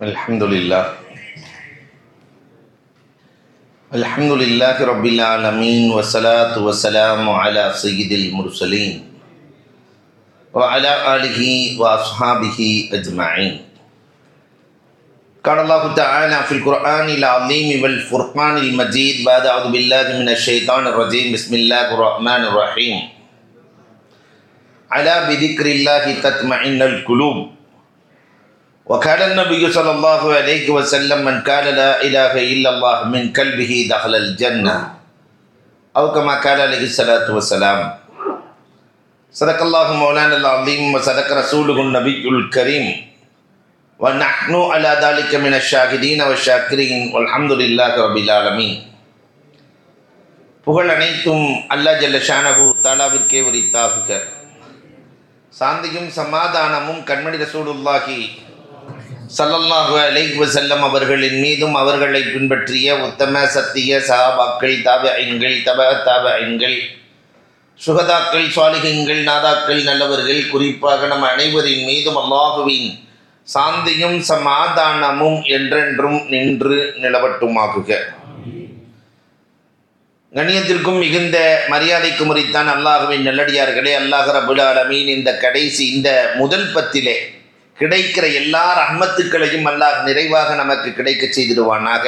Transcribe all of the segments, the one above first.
الحمد لله. الحمد لله رب العالمين والصلاة والسلام على سيد المرسلين وعلى آله وأصحابه أجمعين. قال الله تعالى في القرآن العظيم والفرقان المجيد بعد أعوذ بالله من الشيطان الرجيم. بسم الله الرحمن الرحيم. على بذكر الله تطمئن القلوب. وقال النبي صلى الله عليه وسلم من قال لا إله إلا الله من قلبه دخل الجنة أو كما قال عليه الصلاة والسلام صدق الله مولانا العظيم وصدق رسوله النبي الكريم ونحن على ذلك من الشاهدين والشاكرين والحمد لله رب العالمين புகழ் அனைத்தும் அல்லா ஜல்ல ஷானகு தாலாவிற்கே உரித்தாகுக சாந்தியும் சமாதானமும் கண்மணி ரசூலுல்லாஹி சல்லல்லாஹு அலைஹு செல்லம் அவர்களின் மீதும் அவர்களை பின்பற்றிய உத்தம சத்திய சஹாபாக்கள் தவ தப தாபஐன்கள் சுகதாக்கள் சுவாலிகங்கள் நாதாக்கள் நல்லவர்கள் குறிப்பாக நம் அனைவரின் மீதும் அல்லாஹுவின் சாந்தியும் சமாதானமும் என்றென்றும் நின்று நிலவட்டுமாகுக. கண்ணியத்திற்கும் மிகுந்த மரியாதைக்கு முறைத்தான் அல்லாஹுவின் நல்லடியார்களே அல்லாஹ் ரபுல் ஆலமீன் இந்த கடைசி இந்த முதல் பத்திலே கிடைக்கிற எல்லா ரஹ்மத்துக்களையும் அல்லாஹ் நிறைவாக நமக்கு கிடைக்க செய்திடுவானாக.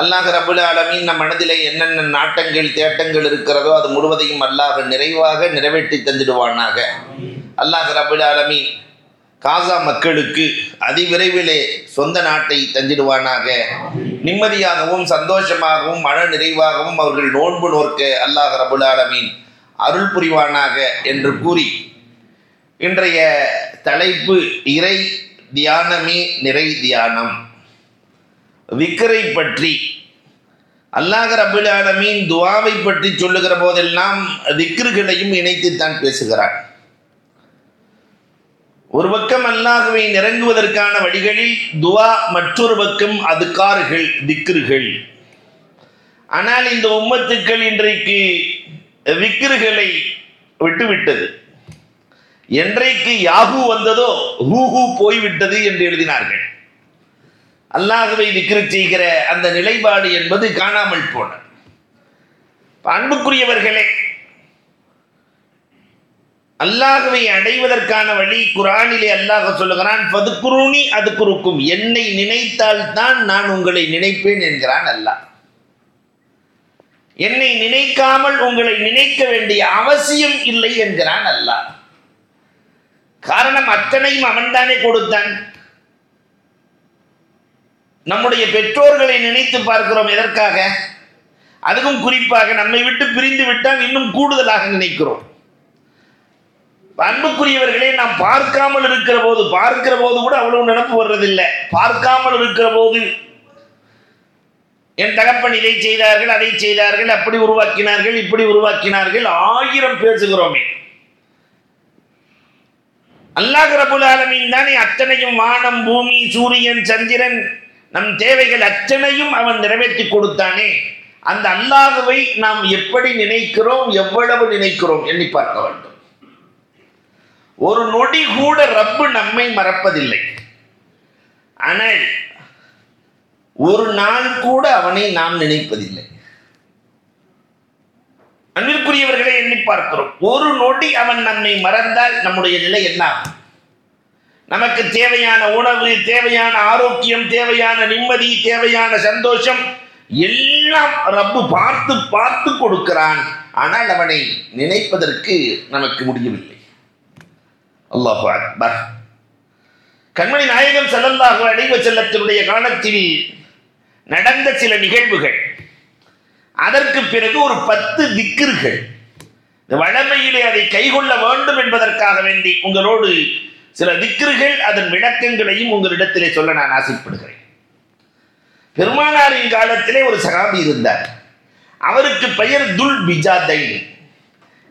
அல்லாஹ் ரபுல் ஆலமீன் நம் மனதிலே என்னென்ன நாட்டங்கள் தேட்டங்கள் இருக்கிறதோ அது முழுவதையும் அல்லாஹ் நிறைவாக நிறைவேற்றி தந்திடுவானாக. அல்லாஹ் ரபுல் ஆலமின் காசா மக்களுக்கு அதிவிரைவிலே சொந்த நாட்டை தந்திடுவானாக. நிம்மதியாகவும் சந்தோஷமாகவும் மன நிறைவாகவும் அவர்கள் நோன்பு நோர்க்க அல்லாஹ் ரபுல் ஆலமீன் அருள் புரிவானாக என்று கூறி இன்றைய தலைப்பு இறை தியானமே நிறை தியானம். விக்கரை பற்றி. அல்லாஹ் ரபுல் துவாவை பற்றி சொல்லுகிற போதெல்லாம் விக்ருகளையும் இணைத்துத்தான் பேசுகிறார். ஒரு பக்கம் அல்லாஹுவை நிறங்குவதற்கான வழிகளில் துவா மற்றொரு பக்கம் அதுக்கார்கள் திக்ருகள் ஆனால் இந்த உம்மத்துக்கள் இன்றைக்கு விக்கிருகளை விட்டுவிட்டது. என்றைக்கு யாகு வந்ததோ ஹூஹூ போய்விட்டது என்று எழுதினார்கள். அல்லாஹுவை விக்கிரு செய்கிற அந்த நிலைப்பாடு என்பது காணாமல் போன அன்புக்குரியவர்களே அல்லாஹுவை அடைவதற்கான வழி குரானிலே அல்லாஹ் சொல்லுகிறான் பதுக்குருணி அது குறுக்கும் என்னை நினைத்தால் தான் நான் உங்களை நினைப்பேன் என்கிறான் அல்லாஹ். என்னை நினைக்காமல் உங்களை நினைக்க வேண்டிய அவசியம் இல்லை என்கிறான் அல்லாஹ். காரணம் அத்தனையும் அவன்தானே கொடுத்தான். நம்முடைய பெற்றோர்களை நினைத்து பார்க்கிறோம் எதற்காக? அதுவும் குறிப்பாக நம்மை விட்டு பிரிந்து விட்டால் இன்னும் கூடுதலாக நினைக்கிறோம். அன்புக்குரியவர்களே நாம் பார்க்காமல் இருக்கிற போது பார்க்கிற போது கூட அவ்வளவு நினப்பு வர்றதில்லை. பார்க்காமல் இருக்கிற போது என் தகப்பன் இதை செய்தார்கள் அதை செய்தார்கள் அப்படி உருவாக்கினார்கள் இப்படி உருவாக்கினார்கள் ஆயிரம் பேசுகிறோமே அல்லாஹ் ரபுல் ஆலமின் தானே அத்தனையும் வானம் பூமி சூரியன் சந்திரன் நம் தேவைகள் அத்தனையும் அவன் நிறைவேற்றி கொடுத்தானே. அந்த அல்லாஹுவை நாம் எப்படி நினைக்கிறோம் எவ்வளவு நினைக்கிறோம் எண்ணி பார்க்க வேண்டும். ஒரு நொடி கூட ரப்பு நம்மை மறப்பதில்லை. ஆனால் ஒரு நாள் கூட அவனை நாம் நினைப்பதில்லை. அன்பிற்குரியவர்களை பார்க்கிறோம் ஒரு நொடி அவன் நம்மை மறந்தால் நம்முடைய நிலை என்ன நமக்கு தேவையான உணவு தேவையான ஆரோக்கியம் தேவையான நிம்மதி தேவையான சந்தோஷம் எல்லாம் ரப்பு பார்த்து பார்த்து கொடுக்கிறான். ஆனால் அவனை நினைப்பதற்கு நமக்கு முடியவில்லை. அல்லாஹு அக்பர். கண்மணி நாயகம் செல்லல்லாஹு அடைவ செல்லத்தினுடைய காலத்தில் நடந்த சில நிகழ்வுகள். அதற்கு பிறகு ஒரு பத்து திக்கிர்கள் வளமையிலே அதை கைகொள்ள வேண்டும் என்பதற்காக வேண்டி உங்களோடு சில திக்ருகள் அதன் விளக்கங்களையும் உங்களிடத்திலே சொல்ல நான் ஆசைப்படுகிறேன். பெருமானாரின் காலத்திலே ஒரு சகாபி இருந்தார். அவருக்கு பெயர் துல் பிஜாதை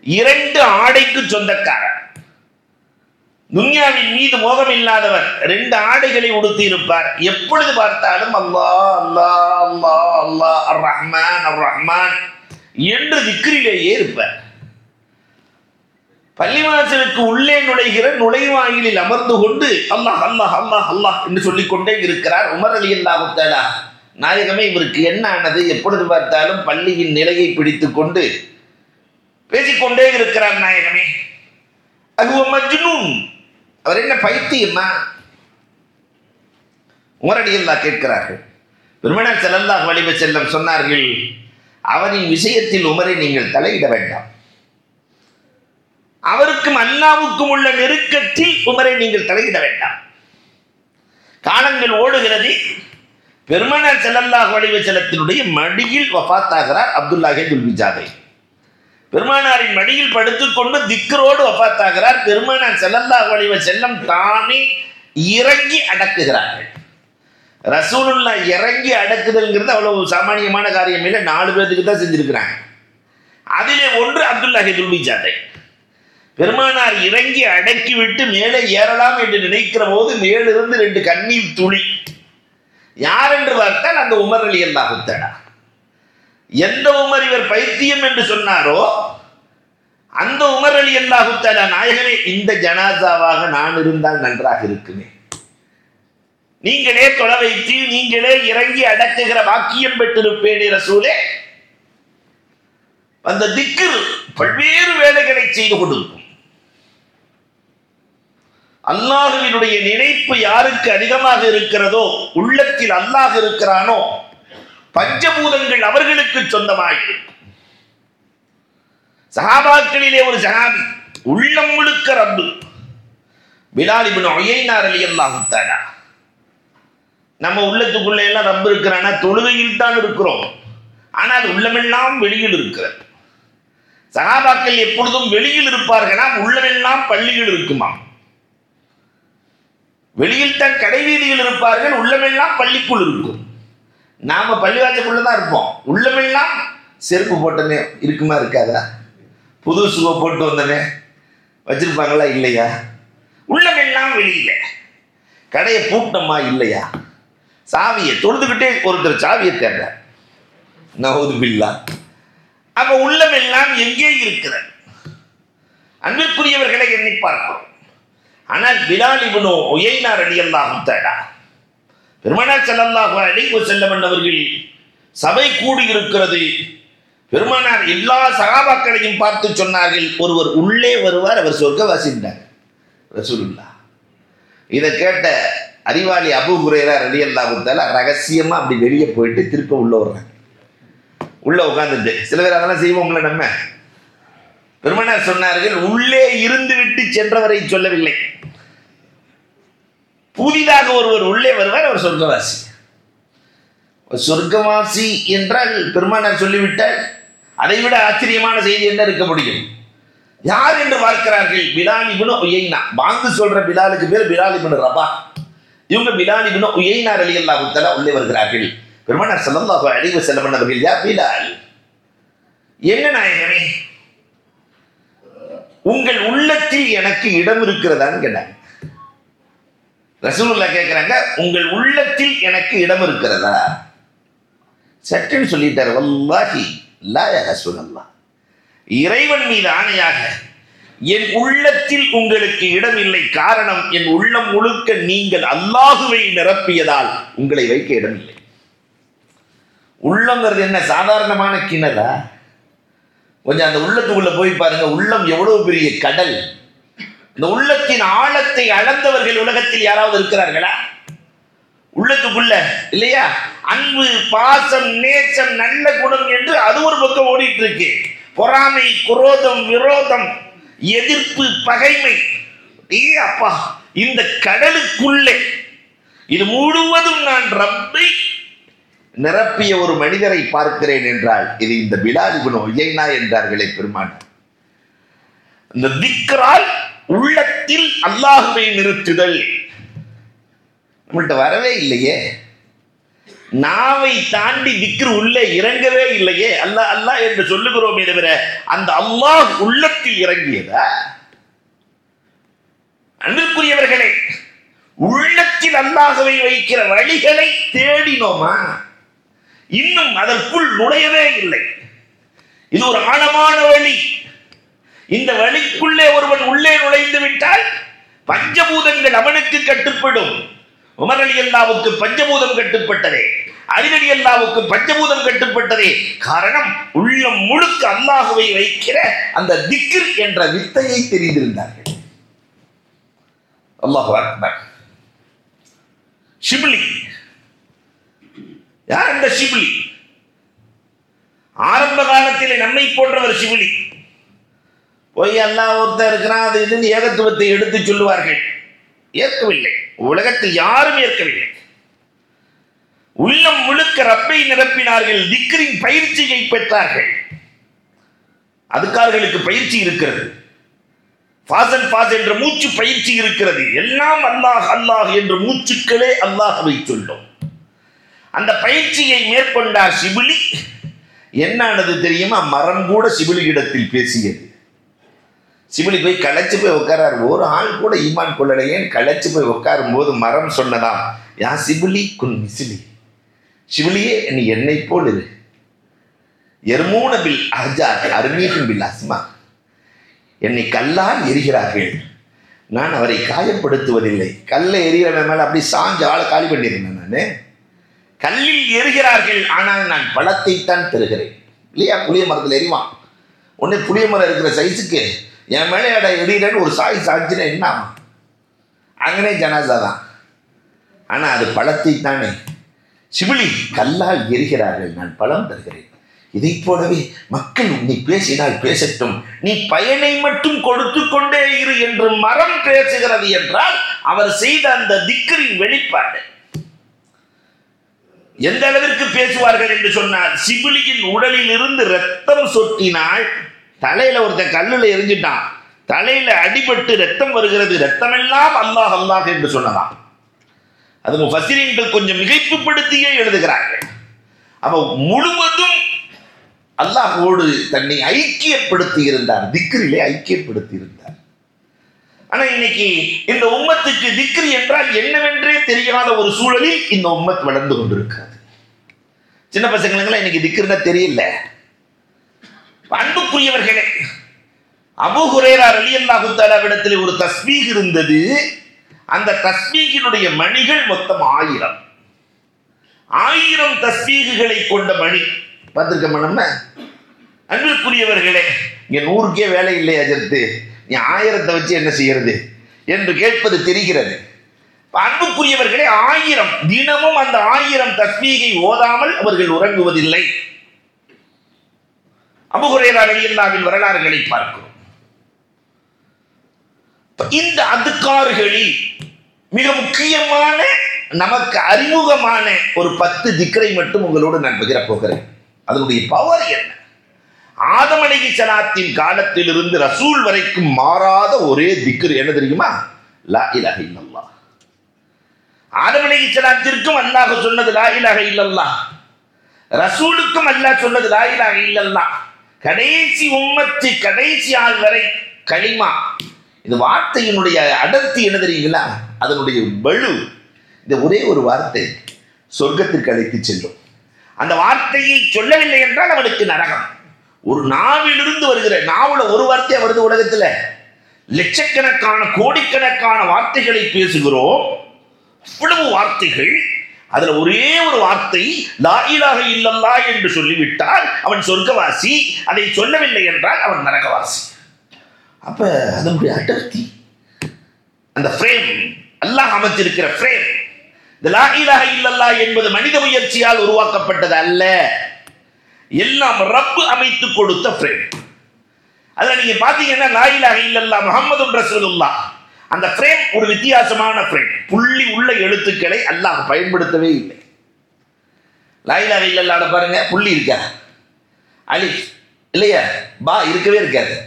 இரண்டு ஆடைக்கு சொந்தக்காரர். துன்யாவின் மீது மோகம் இல்லாதவர் ரெண்டு ஆடைகளை உடுத்தி இருப்பார் எப்பொழுது பார்த்தாலும் அல்லா அல்லா அல்லா அல்லா அர் ரஹ்மான் அர் ரஹ்மான் என்று திக்ரிலேயே இருப்பார். பள்ளிவாசலுக்கு உள்ளே நுழைகிற நுழைவாயிலில் அமர்ந்து கொண்டு அல்லாஹ் அல்லாஹ் அல்லாஹ் அல்லாஹ் என்று சொல்லிக்கொண்டே இருக்கிறார் உமர் அலி அல்லாஹுத்தாலா நாயகமே இவருக்கு என்ன ஆனது? எப்பொழுது பார்த்தாலும் பள்ளியின் நிலையை பிடித்து கொண்டு பேசிக்கொண்டே இருக்கிறார் நாயகமே. அது மஜ்னூன். அவர் என்ன பைத்தியமா உமரடி அல்லா கேட்கிறார்கள். பெருமனார் செல்லல்லாஹ் வலிவ செல்லம் சொன்னார்கள் அவரின் விஷயத்தில் உமரை நீங்கள் தலையிட வேண்டாம். அவருக்கும் அண்ணாவுக்கும் உள்ள நெருக்கத்தில் உமரை நீங்கள் தலையிட வேண்டாம். காலங்கள் ஓடுகிறது. பெருமனார் செல்லல்லாஹ் வடிவச்சலத்தினுடைய செல்லத்தினுடைய மடியில் வஃத்தாகிறார் அப்துல்லாஹே துல்விஜாதை பெருமானாரின் மடியில் படுத்துக்கொண்டு திக்கரோடு வஃத்தாகிறார். பெருமானார் செல்லல்லாஹ் வடிவ செல்லம் தானே இறங்கி அடக்குகிறார்கள். ரசூலுல்லா இறங்கி அடக்குதல்ங்கிறது அவ்வளவு சாமானியமான காரியம் இல்லை நாலு பேர்த்துக்கு தான் செஞ்சிருக்கிறாங்க. அதிலே ஒன்று அப்துல்லாஹே துல்விஜாதை பெருமானார் இறங்கி அடக்கி விட்டு மேலே ஏறலாம் என்று நினைக்கிற போது மேலிருந்து ரெண்டு கண்ணீர் துளி. யார் என்று பார்த்தால் அந்த உமர் அலி அல்லாஹுத்தடா எந்த உமர் இவர் பைத்தியம் என்று சொன்னாரோ அந்த உமர் அலி அல்லாஹுத்தடா நாயகனே இந்த ஜனாசாவாக நான் இருந்தால் நன்றாக இருக்குமே. நீங்களே தொலை வைத்து நீங்களே இறங்கி அடக்குகிற வாக்கியம் பெற்றிருப்பேனே ரசூலே. அந்த திக்கு பல்வேறு வேலைகளை செய்து கொண்டிருக்கும். அல்லாஹுவினுடைய நினைப்பு யாருக்கு அதிகமாக இருக்கிறதோ உள்ளத்தில் அல்லாஹ் இருக்கிறானோ பஞ்சபூதங்கள் அவர்களுக்கு சொந்தமாயிருக்கும் சஹாபாக்களிலே ஒரு சஹாபி உள்ளம் முழுக்க ரப்பு பிலால் இப்னு ஒய்யினார் அலி அல்லாஹுத்தாடா நம்ம உள்ளத்துக்குள்ள எல்லாம் ரப்பு இருக்கிறானா? தொழுகையில் தான் இருக்கிறோம். ஆனால் உள்ளமெல்லாம் வெளியில் இருக்கிறது. சகாபாக்கள் எப்பொழுதும் வெளியில் இருப்பார்களாம் உள்ளமெல்லாம் பள்ளியில் இருக்குமாம் வெளியில் தான் கடைவீதியில் இருப்பார்கள் உள்ளமெல்லாம் பள்ளிக்குள் இருக்கும். நாம பள்ளிவாசக்குள்ள தான் இருப்போம். உள்ளமெல்லாம் செருப்பு போட்டனே இருக்குமா இருக்காதா? புது சுவை போட்டு வந்தனே வச்சிருப்பாங்களா இல்லையா? உள்ளமெல்லாம் வெளியில. கடையை பூட்டமா இல்லையா? சாவியை தொழுதுகிட்டே ஒருத்தர் சாவியை தேடுற நவது அப்போ அப்ப உள்ளமெல்லாம் எங்கே இருக்கிறது? அன்பிற்குரியவர்களை எண்ணி பார்க்கிறோம் ஆனால் பிலால் இவனோ ஒய்யினார் அடி அல்லாஹும் தேடா பெருமானார் செல்லல்லாஹு அழைப்பு செல்லம் என்றவர்கள் சபை கூடியிருக்கிறது. பெருமானார் எல்லா சகாபாக்களையும் பார்த்து சொன்னார்கள். ஒருவர் உள்ளே வருவார் அவர் சொர்க்கவாசின்றார் ரசூலுல்லா இதை கேட்ட அறிவாளி அபு குரேரா ரலி அல்லாஹுத்தால ரகசியமா அப்படி வெளியே போயிட்டு திருப்ப உள்ள வர்றாங்க. உள்ள உட்காந்துட்டு சில பேர் அதெல்லாம் செய்வோம்ல நம்ம. பெருமனார் சொன்னார்கள் உள்ளே இருந்து விட்டு சென்றவரை சொல்லவில்லை. புதிதாக ஒருவர் உள்ளே வருவார் அவர் சொர்க்கவாசி. சொர்க்கவாசி என்றால் பெருமானார் சொல்லிவிட்டால் அதைவிட ஆச்சரியமான செய்தி என்ன இருக்க முடியும்? யார் என்று பார்க்கிறார்கள்? பிலால் இபுனு உயைனா. பாங்கு சொல்ற பிலாலுக்கு பேர் பிலால் இபுனு ரபா. இவங்க பிலால் இபுனு உயைனார் அலி அல்லாஹுத்தலா உள்ளே வருகிறார்கள். பெருமானார் சல்லல்லாஹு அழிவு வஸல்லம் அவர்கள் யா பிலால் என்ன நாயகமே உங்கள் உள்ளத்தில் எனக்கு இடம் இருக்கிறதான்னு கேட்டாங்க. ரசூலுல்லா கேட்கிறாங்க உங்கள் உள்ளத்தில் எனக்கு இடம் இருக்கிறதா? சட்டுன்னு சொல்லிட்டார் வல்லாஹி லாய ரசூலல்லா இறைவன் மீது ஆணையாக என் உள்ளத்தில் உங்களுக்கு இடம் இல்லை. காரணம் என் உள்ளம் முழுக்க நீங்கள் அல்லாஹுவை நிரப்பியதால் உங்களை வைக்க இடமில்லை. உள்ளங்கிறது என்ன சாதாரணமான கிணறா? கொஞ்சம் அந்த உள்ளத்துக்குள்ள போய் பாருங்க உள்ளம் எவ்வளவு பெரிய கடல். இந்த உள்ளத்தின் ஆழத்தை அளந்தவர்கள் உலகத்தில் யாராவது இருக்கிறார்களா? உள்ளத்துக்குள்ள இல்லையா? அன்பு பாசம் நேச்சம் நல்ல குணம் என்று அது ஒரு பக்கம் ஓடிட்டு இருக்கு பொறாமை குரோதம் விரோதம் எதிர்ப்பு பகைமை. ஏ அப்பா இந்த கடலுக்குள்ளே இது முழுவதும் நான் ரப்பை நிரப்பிய ஒரு மனிதரை பார்க்கிறேன் என்றால் இது இந்த பிலாலிபுன் ஒய்யைனா என்றார்களே பெருமான் இந்த திக்ரால் உள்ளத்தில் அல்லாஹுவை நிறுத்துதல். நம்மள்கிட்ட வரவே இல்லையே. நாவை தாண்டி திக்ரு உள்ளே இறங்கவே இல்லையே. அல்லாஹ் அல்லாஹ் என்று சொல்லுகிறோமே தவிர அந்த அல்லாஹ் உள்ளத்தில் இறங்கியதா? அன்புக்குரியவர்களே உள்ளத்தில் அல்லாஹவை வைக்கிற வழிகளை தேடினோமா? இன்னும் அதற்குள் நுழையவே இல்லை. இது ஒரு ஆழமான வழி. இந்த வழிக்குள்ளே ஒருவன் உள்ளே நுழைந்து விட்டால் பஞ்சபூதங்கள் அவனுக்கு கட்டுப்படும். உமர் அலி அல்லாவுக்கு பஞ்சபூதம் கட்டுப்பட்டதே. அலிநடி அல்லாவுக்கு பஞ்சபூதம் கட்டுப்பட்டதே. காரணம் உள்ளம் முழுக்க அல்லாஹுவை வைக்கிற அந்த திக்ர் என்ற வித்தையை தெரிந்திருந்தார்கள். அல்லாஹ் அக்பர். ஷிப்லி யார் அந்த சிபிலி ஆரம்ப காலத்திலே நம்மை போன்றவர் சிவிலி போய் அல்லாஹ் ஒருத்தர் இருக்கிறான் அது இதுன்னு ஏகத்துவத்தை எடுத்து சொல்லுவார்கள். ஏற்கவில்லை. உலகத்தில் யாரும் ஏற்கவில்லை. உள்ளம் முழுக்க ரப்பை நிரப்பினார்கள் திக்ரின் பயிற்சியை பெற்றார்கள். அதுக்கார்களுக்கு பயிற்சி இருக்கிறது. ஃபாசன் ஃபாஸ் என்ற மூச்சு பயிற்சி இருக்கிறது. எல்லாம் அல்லாஹ் அல்லாஹ் என்ற மூச்சுக்களே அல்லாஹவை சொல்லும். அந்த பயிற்சியை மேற்கொண்டார் சிபிலி. என்னானது தெரியுமா? மரம் கூட சிபிலி இடத்தில் பேசியது. சிபிலி போய் களைச்சு போய் உட்காராரு ஒரு ஆள் கூட ஈமான் கொள்ளலையேன்னு களைச்சு போய் உட்காரும் போது மரம் சொன்னதாம் யா சிபிலி குன் மிசிலி. சிபிலியே நீ என்னை போல் இரு. எர்மூன பில் அஜா அருமீகம் பில் அஸ்மா. என்னை கல்லால் எரிகிறார்கள். நான் அவரை காயப்படுத்துவதில்லை. கல்லை எரிகிறவன் மேலே அப்படி சாஞ்சு ஆளை காலி பண்ணியிருந்தேன் நான். கல்லில் எரிகிறார்கள் ஆனால் நான் பழத்தைத்தான் பெறுகிறேன். இல்லையா? புளிய மரத்தில் எரிவான் உடனே புளிய மரம் இருக்கிற சைஸுக்கு என் மேலே அட எரியலன்னு ஒரு சாய் சாய்ச்சினா என்ன அங்கனே ஜனாசா தான். ஆனால் அது பழத்தைத்தானே. சிவிலி கல்லால் எரிகிறார்கள் நான் பழம் தருகிறேன். இதைப் போலவே மக்கள் உன்னை பேசினால் பேசட்டும். நீ பயனை மட்டும் கொடுத்து கொண்டே இரு என்று மரம் பேசுகிறது என்றால் அவர் செய்த அந்த திக்கரின் வெளிப்பாடு. எந்த அளவிற்கு பேசுவார்கள் என்று சொன்னார் சிபிலியின் உடலில் இருந்து ரத்தம் சொட்டினால் தலையில ஒருத்தன் கல்லுல எரிஞ்சிட்டான். தலையில அடிபட்டு ரத்தம் வருகிறது. ரத்தமெல்லாம் அல்லாஹ் அல்லாஹ் என்று சொன்னதான் அது முஃபஸ்ஸிரீன்கள் கொஞ்சம் மிகைப்புப்படுத்தியே எழுதுகிறார்கள். அவ முழுவதும் அல்லாஹோடு தன்னை ஐக்கியப்படுத்தி இருந்தார். திக்ரிலே ஐக்கியப்படுத்தி இருந்தார். ஆனா இன்னைக்கு இந்த உம்மத்துக்கு திக்ரி என்றால் என்னவென்றே தெரியாத ஒரு சூழலில் இந்த உம்மத் வளர்ந்து கொண்டிருக்கிறது. சின்ன பசங்களுக்கெல்லாம் இன்னைக்கு திக்ருன்னா தெரியல. அன்புக்குரியவர்களே அபு ஹுரேரா அலி அல்லாஹு ஒரு தஸ்மீக் இருந்தது. அந்த தஸ்மீகினுடைய மணிகள் மொத்தம் ஆயிரம். ஆயிரம் தஸ்மீகுகளை கொண்ட மணி. பார்த்துருக்கோமா நம்ம? அன்பிற்குரியவர்களே இங்க நூறுக்கே வேலை இல்லை அஜர்த்து நீ ஆயிரத்தை வச்சு என்ன செய்யறது என்று கேட்பது தெரிகிறது. அன்புக்குரியவர்களே ஆயிரம் தினமும் அந்த ஆயிரம் தஸ்மீகை ஓதாமல் அவர்கள் உறங்குவதில்லை. அபுகுரேரா அலியல்லாவின் வரலாறுகளை பார்க்கிறோம். இந்த அதுக்காறுகளில் மிக முக்கியமான நமக்கு அறிமுகமான ஒரு பத்து திக்கரை மட்டும் உங்களோடு நான் பகிரப் போகிறேன். அதனுடைய பவர் என்ன? ஆதம் சலாத்தின் காலத்திலிருந்து ரசூல் வரைக்கும் மாறாத ஒரே திக்ர். என்ன தெரியுமா? லா இலக இல்லல்லா ஆதம் சலாத்திற்கும் அல்லாஹ் சொன்னது லா இலக இல்லல்லா ரசூலுக்கும் அல்லாஹ் சொன்னது லா இலக இல்லல்லா கடைசி உம்மத்து கடைசி ஆள் வரை களிமா. இந்த வார்த்தையினுடைய அடர்த்தி என்ன தெரியுங்களா? அதனுடைய வலு. இந்த ஒரே ஒரு வார்த்தை. சொர்க்கத்திற்கு அழைத்து செல்லும். அந்த வார்த்தையை சொல்லவில்லை என்றால் அவனுக்கு நரகம். ஒரு நாவிலிருந்து வருகிற நாவில் ஒரு வார்த்தையா வருது உலகத்தில்? லட்சக்கணக்கான கோடிக்கணக்கான வார்த்தைகளை பேசுகிறோம். அவ்வளவு வார்த்தைகள் அதுல ஒரே ஒரு வார்த்தை லாயிலாக இல்லல்லா என்று சொல்லிவிட்டால் அவன் சொர்க்கவாசி அதை சொல்லவில்லை என்றால் அவன் நரகவாசி. அப்ப அதனுடைய அடர்த்தி அந்த ஃப்ரேம் அல்லாஹ் அமைச்சிருக்கிற ஃப்ரேம் இந்த லாயிலாக இல்லல்லா என்பது மனித முயற்சியால் உருவாக்கப்பட்டது அல்ல. எல்லாம் ரப்பு அமைத்து கொடுத்த ஃப்ரேம் அதில் நீங்க பாத்தீங்கன்னா லாயிலாக இல்லல்லா முகமது ரசூலுல்லா. அந்த ஃப்ரேம் ஒரு வித்தியாசமான ஃப்ரேம் புள்ளி உள்ள எழுத்துக்களை அல்லாஹ் பயன்படுத்தவே இல்லை. லாயிலாக இல்லல்லாட பாருங்க புள்ளி இருக்கா? அலி இல்லையா? பா இருக்கவே இருக்காது.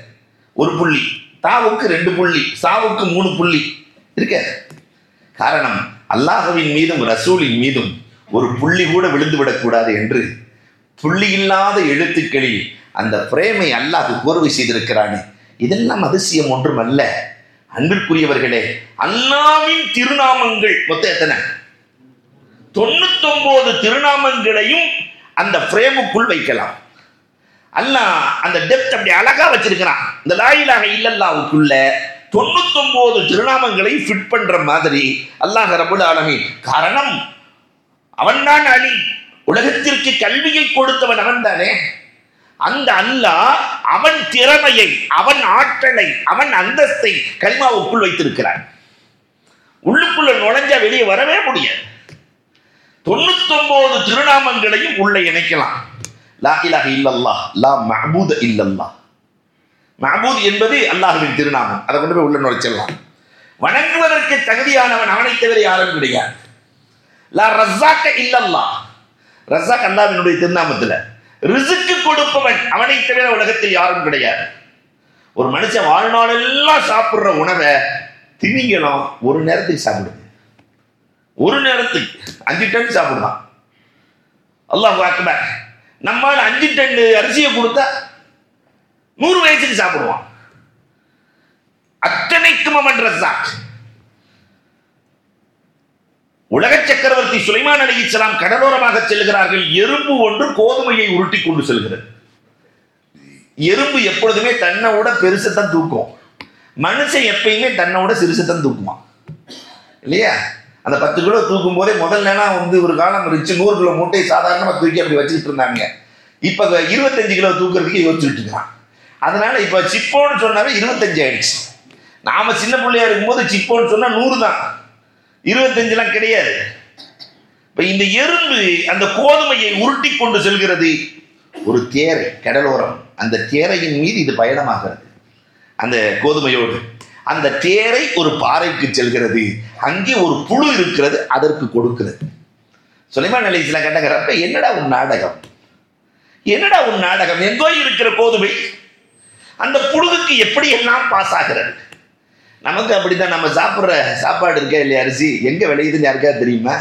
ஒரு புள்ளி. தாவுக்கு ரெண்டு புள்ளி. சாவுக்கு மூணு புள்ளி. இருக்காது. காரணம் அல்லாஹுவின் மீதும் ரசூலின் மீதும் ஒரு புள்ளி கூட விழுந்து விடக்கூடாது என்று புள்ளி இல்லாத எழுத்துக்களில் அந்த பிரேமை அல்லாஹ் கோர்வை செய்திருக்கிறானே. இதெல்லாம் அதிசயம் ஒன்றும் அல்ல அன்பிற்குரியவர்களே அல்லாவின் திருநாமங்கள் மொத்தம் எத்தனை? தொண்ணூத்தொன்பது திருநாமங்களையும் அந்த பிரேமுக்குள் வைக்கலாம். அல்லாஹ் அந்த டெப்த் அப்படி அழகா வச்சிருக்கிறான். இந்த லாயிலாக இல்லல்லாவுக்குள்ள தொண்ணூத்தொன்பது திருநாமங்களை ஃபிட் பண்ற மாதிரி அல்லாஹ் ரபுல் ஆலமி காரணம் அவன் தான் அலி. உலகத்திற்கு கல்வியை கொடுத்தவன் அவன் தானே அந்த அல்லாஹ் அவன் திறமையை அவன் ஆற்றலை அவன் அந்தஸ்தை கல்மாவுக்குள் வைத்திருக்கிறான். உள்ளுக்குள்ள நுழைஞ்சா வெளியே வரவே முடியாது. தொண்ணூத்தொன்பது திருநாமங்களையும் உள்ள இணைக்கலாம். லா இலாஹ இல்லல்லாஹ் லா மஹபூத இல்லல்லா மஹபூத் என்பது அல்லாஹுவின் திருநாமம். அதை கொண்டு போய் உள்ள நுழைச்சிடலாம். வணங்குவதற்கு தகுதியானவன் அவனை தவிர யாரும் கிடையாது. லா ரஸ்ஸாக்க இல்லல்லா ரசாக் அல்லாஹ்வினுடைய திருநாமத்தில் ரிசுக்கு கொடுப்பவன் அவனை தவிர உலகத்தில் யாரும் கிடையாது. ஒரு மனுஷன் வாழ்நாள் எல்லாம் சாப்பிட்ற உணவை திமிங்கலம் ஒரு நேரத்துக்கு சாப்பிடுது. ஒரு நேரத்துக்கு அஞ்சு டன் சாப்பிடுதான். அல்லாஹ் அக்பர் நம்மால் அஞ்சு டன் அரிசியை கொடுத்தா நூறு வயசுக்கு சாப்பிடுவான். அத்தனைக்கும் அவன் ரசாக். உலக சக்கரவர்த்தி சுலைமான் அலி இஸ்லாம் கடலோரமாக செல்கிறார்கள். எறும்பு ஒன்று கோதுமையை உருட்டி கொண்டு செல்கிறது. எறும்பு எப்பொழுதுமே தன்னோட பெருசத்தான் பெருசை தான் தூக்கும். மனுஷன் எப்பயுமே தன்னை விட சிறுசை தான் தூக்குமா இல்லையா? அந்த பத்து கிலோ தூக்கும் போதே முதல்லாம் வந்து ஒரு காலம் இருந்துச்சு. நூறு கிலோ மூட்டையை சாதாரணமாக தூக்கி அப்படி வச்சுக்கிட்டு இருந்தாங்க இப்போ இருபத்தஞ்சு கிலோ தூக்குறதுக்கு யோசிச்சுட்டு இருக்கான். அதனால இப்போ சிப்போன்னு சொன்னாவே இருபத்தஞ்சு ஆயிடுச்சு. நாம சின்ன பிள்ளையா இருக்கும்போது சிப்போன்னு சொன்னால் நூறு தான். இருபத்தஞ்சுலாம் கிடையாது. இப்போ இந்த எறும்பு அந்த கோதுமையை உருட்டி கொண்டு செல்கிறது. ஒரு தேரை கடலோரம். அந்த தேரையின் மீது இது பயணமாகிறது. அந்த கோதுமையோடு. அந்த தேரை ஒரு பாறைக்கு செல்கிறது. அங்கே ஒரு புழு இருக்கிறது அதற்கு கொடுக்கிறது. சுலைமான் நிலையத்தில் கண்டகிறப்ப என்னடா உன் நாடகம்? என்னடா உன் நாடகம்? எங்கோ இருக்கிற கோதுமை அந்த புழுவுக்கு எப்படி எல்லாம் பாஸ் ஆகிறது நமக்கு அப்படிதான் நம்ம சாப்பிட்ற சாப்பாடு இருக்கா இல்லையா அரிசி? எங்கே விளையுதுன்னு யாருக்கா தெரியுமா?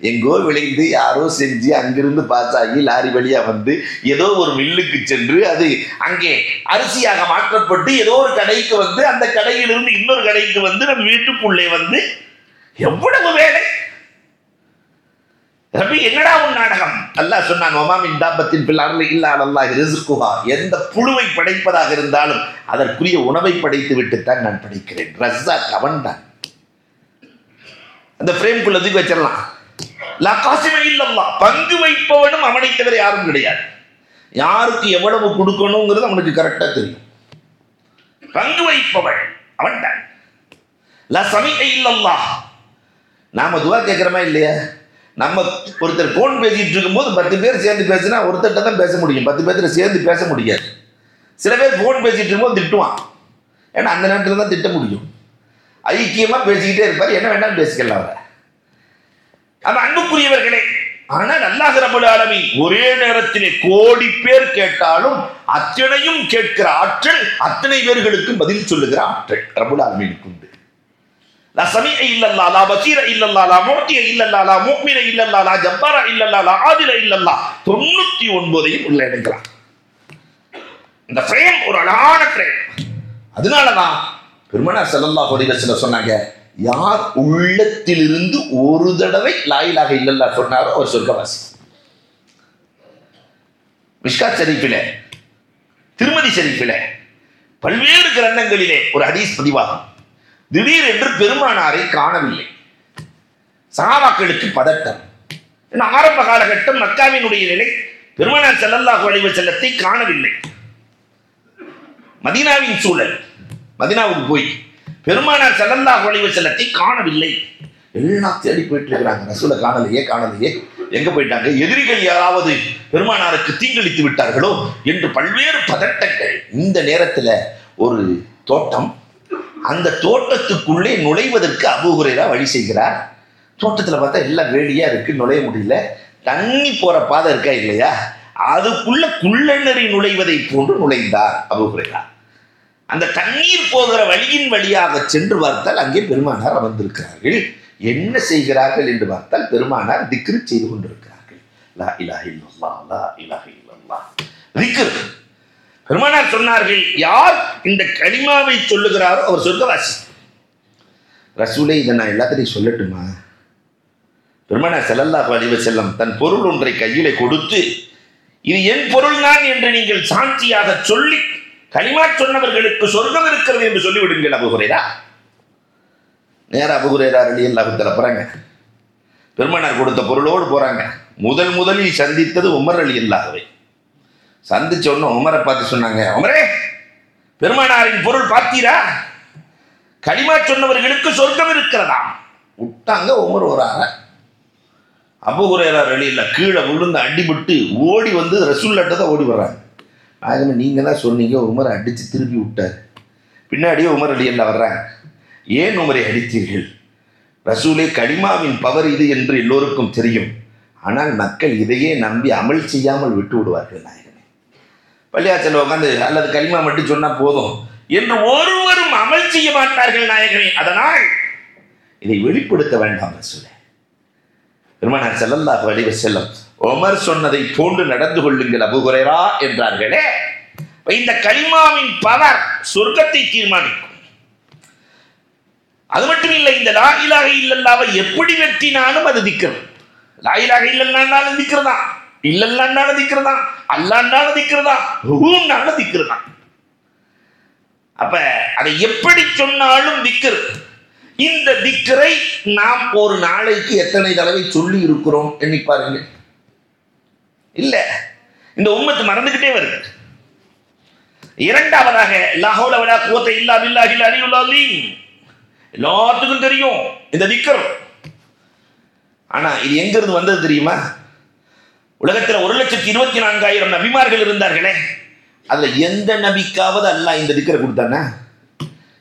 எங்கோ விளையுது யாரோ செஞ்சு அங்கிருந்து பாஸ் ஆகி லாரி வழியாக வந்து ஏதோ ஒரு மில்லுக்கு சென்று அது அங்கே அரிசியாக மாற்றப்பட்டு ஏதோ ஒரு கடைக்கு வந்து அந்த கடையிலிருந்து இன்னொரு கடைக்கு வந்து நம்ம வீட்டுக்குள்ளே வந்து எவ்வளவு வேலை? ரபி என்னடா உன் நாடகம்? அல்லாஹ் சொன்னான் ஒமாமின் தாபத்தின் பிள்ளாரில் இல்லா அல்லாஹ் ரிசுக்குஹா எந்த புழுவை படைப்பதாக இருந்தாலும் அதற்குரிய உணவை படைத்து விட்டுத்தான் நான் படைக்கிறேன். ரஸ்ஸாக் அவன்தான் அந்த ஃப்ரேம்குள்ள தூக்கி வச்சிடலாம். லா காசிமை இல்லல்லா. பங்கு வைப்பவனும் அவனை தவிர யாரும் கிடையாது. யாருக்கு எவ்வளவு கொடுக்கணுங்கிறது அவனுக்கு கரெக்டாக தெரியும். பங்கு வைப்பவன் அவன்தான் லா சமிகை இல்லல்லா. நாம துவா கேட்குறோமா இல்லையா? நம்ம ஒருத்தர் ஃபோன் பேசிட்டு இருக்கும்போது பத்து பேர் சேர்ந்து பேசினா ஒருத்தர்கிட்ட தான் பேச முடியும். பத்து பேர்த்துல சேர்ந்து பேச முடியாது. சில பேர் ஃபோன் பேசிட்டு இருக்கும்போது திட்டுவான். ஏன்னா அந்த நேரத்தில் தான் திட்ட முடியும். ஐக்கியமாக பேசிக்கிட்டே இருப்பார். என்ன வேண்டாம் பேசிக்கலாம் அவரை. அவன் அன்புக்குரியவர்களே ஆனால் அல்லாஹ் ரபுல் ஆலமி ஒரே நேரத்திலே கோடி பேர் கேட்டாலும் அத்தனையும் கேட்கிற ஆற்றல் அத்தனை பேர்களுக்கும் பதில் சொல்லுகிற ஆற்றல். ரபுல் ஆலமீனுக்கு உண்டு லா சமீஅ இல்லல்லா லா பசீர இல்லல்லா லா முஅத்திய இல்லல்லா லா முஃமின இல்லல்லா லா ஜப்பார இல்லல்லா லா ஆதில இல்லல்லா தொண்ணூத்தி ஒன்பதையும் உள்ள எடுக்கலாம் இந்த ஃப்ரேம் ஒரு அழகான ஃப்ரேம் அதனாலதான் பெருமனார் ஸல்லல்லாஹு அலைஹி சொன்னாங்க யார் உள்ளத்திலிருந்து ஒரு தடவை லாயிலாக இல்லல்லா சொன்னாரோ அவர் சொர்க்கவாசி. மிஷ்காத் ஷரீஃபிலே திருமதி ஷரீஃபிலே பல்வேறு கிரந்தங்களிலே ஒரு ஹதீஸ் பதிவாகும். திடீரென்று பெருமானாரை காணவில்லை. சகாபாக்களுக்கு பதட்டம். ஏன்னா ஆரம்ப காலகட்டம் மக்காவினுடைய நிலை பெருமானார் செல்லல்லாஹு அழிவு செல்லத்தை காணவில்லை. மதீனாவின் சூழல் மதினாவுக்கு போய் பெருமானார் செல்லல்லாஹு அழிவு செல்லத்தை காணவில்லை. எல்லாம் தேடி போயிட்டு இருக்கிறாங்க. ரசூலை காணலையே காணலையே. எங்க போயிட்டாங்க? எதிரிகள் யாராவது பெருமானாருக்கு தீங்கிழித்து விட்டார்களோ என்று பல்வேறு பதட்டங்கள். இந்த நேரத்தில் ஒரு தோட்டம் அந்த தோட்டத்துக்குள்ளே நுழைவதற்கு அபூஹுரேரா வழி செய்கிறார். தோட்டத்தில் பார்த்தா எல்லாம் வேலியாக இருக்குது நுழைய முடியல. தண்ணி போகிற பாதை இருக்கா இல்லையா? அதுக்குள்ள குள்ளநெறி நுழைவதை போன்று நுழைந்தார் அபூஹுரேரா அந்த தண்ணீர் போகிற வழியின் வழியாக சென்று பார்த்தால் அங்கே பெருமானார் அமர்ந்திருக்கிறார்கள். என்ன செய்கிறார்கள் என்று பார்த்தால் பெருமானார் திக்ரு செய்து கொண்டிருக்கிறார்கள். லா இலாஹ லா இலாஹ திக்ரு. பெருமானார் சொன்னார்கள் யார் இந்த களிமாவை சொல்லுகிறாரோ அவர் சொர்க்கவாசி. ரசூலே இதை நான் எல்லாத்தையும் சொல்லட்டுமா? பெருமானார் செல்லல்லா பதிவு செல்லம் தன் பொருள் ஒன்றை கையிலே கொடுத்து இது என் பொருள் தான் என்று நீங்கள் சாட்சியாக சொல்லி களிமா சொன்னவர்களுக்கு சொர்க்கம் இருக்கிறது என்று சொல்லிவிடுங்கள் அபுகுரேரா நேரா அபுகுரேரா அலி அல்லாஹுத்தல போறாங்க. பெருமனார் கொடுத்த பொருளோடு போறாங்க. முதல் முதலில் சந்தித்தது உமர் அலி அல்லாஹவை சந்திச்ச உடனே உமரை பார்த்து சொன்னாங்க உமரே பெருமானாரின் பொருள் பார்த்தீரா? களிமா சொன்னவர்களுக்கு சொர்க்கம் இருக்கிறதா? விட்டாங்க உமர் ஒரு அறை. அபுகுரேரா வெளியில் கீழே விழுந்து அடிபட்டு ஓடி வந்து ரசூல்லாட்ட தான் ஓடி வர்றாங்க. ஆகவே நீங்கள் தான் சொன்னீங்க உமரை அடித்து திருப்பி விட்டார். பின்னாடியே உமர் அலியல்ல வர்றாங்க. ஏன் உமரை அடித்தீர்கள்? ரசூலே கலிமாவின் பவர் இது என்று எல்லோருக்கும் தெரியும். ஆனால் மக்கள் இதையே நம்பி அமல் செய்யாமல் விட்டு விடுவார்கள் நாயகனே பள்ளியாச்சல் உட்காந்து அல்லது கலிமா மட்டும் சொன்னால் போதும் என்று ஒருவரும் அமல் செய்ய மாட்டார்கள் நாயகனே. அதனால் இதை வெளிப்படுத்த வேண்டாம் சொல்ல பெருமானார் செல்லல்லாஹு அலைஹி செல்லம் ஒமர் சொன்னதை போன்று நடந்து கொள்ளுங்கள் அபுகுரேரா என்றார்களே. இந்த கலிமாவின் பவர் சொர்க்கத்தை தீர்மானிக்கும். அது மட்டும் இல்லை இந்த லாயிலாக இல்லல்லாவை எப்படி வெட்டினாலும் அது திக்கிறது லாயிலாக இல்லல்லான்னாலும் திக்கிறதான் திக்கிறதா இல்லல்லாண்டாலும் திக்கிறதா அல்லாண்டாலும் திக்கிறதா ஹூண்டாலும் திக்கிறதா அப்ப அதை எப்படி சொன்னாலும் திக்கிறது இந்த திக்கரை நாம் ஒரு நாளைக்கு எத்தனை தடவை சொல்லி இருக்கிறோம் எண்ணி பாருங்க இல்ல இந்த உம்மத்து மறந்துகிட்டே வருது. இரண்டாவதாக லாஹோல விடா குவத்தை இல்லா பில்லாஹில் அலியுல்லாலீம் எல்லாத்துக்கும் தெரியும் இந்த திக்கர் ஆனா இது எங்க இருந்து வந்தது தெரியுமா? உலகத்தில் ஒரு லட்சத்தி இருபத்தி நான்காயிரம் நபிமார்கள் இருந்தார்களே அதுல எந்த நபிக்காவது அல்லாஹ் இந்த திக்கரை கொடுத்தானே?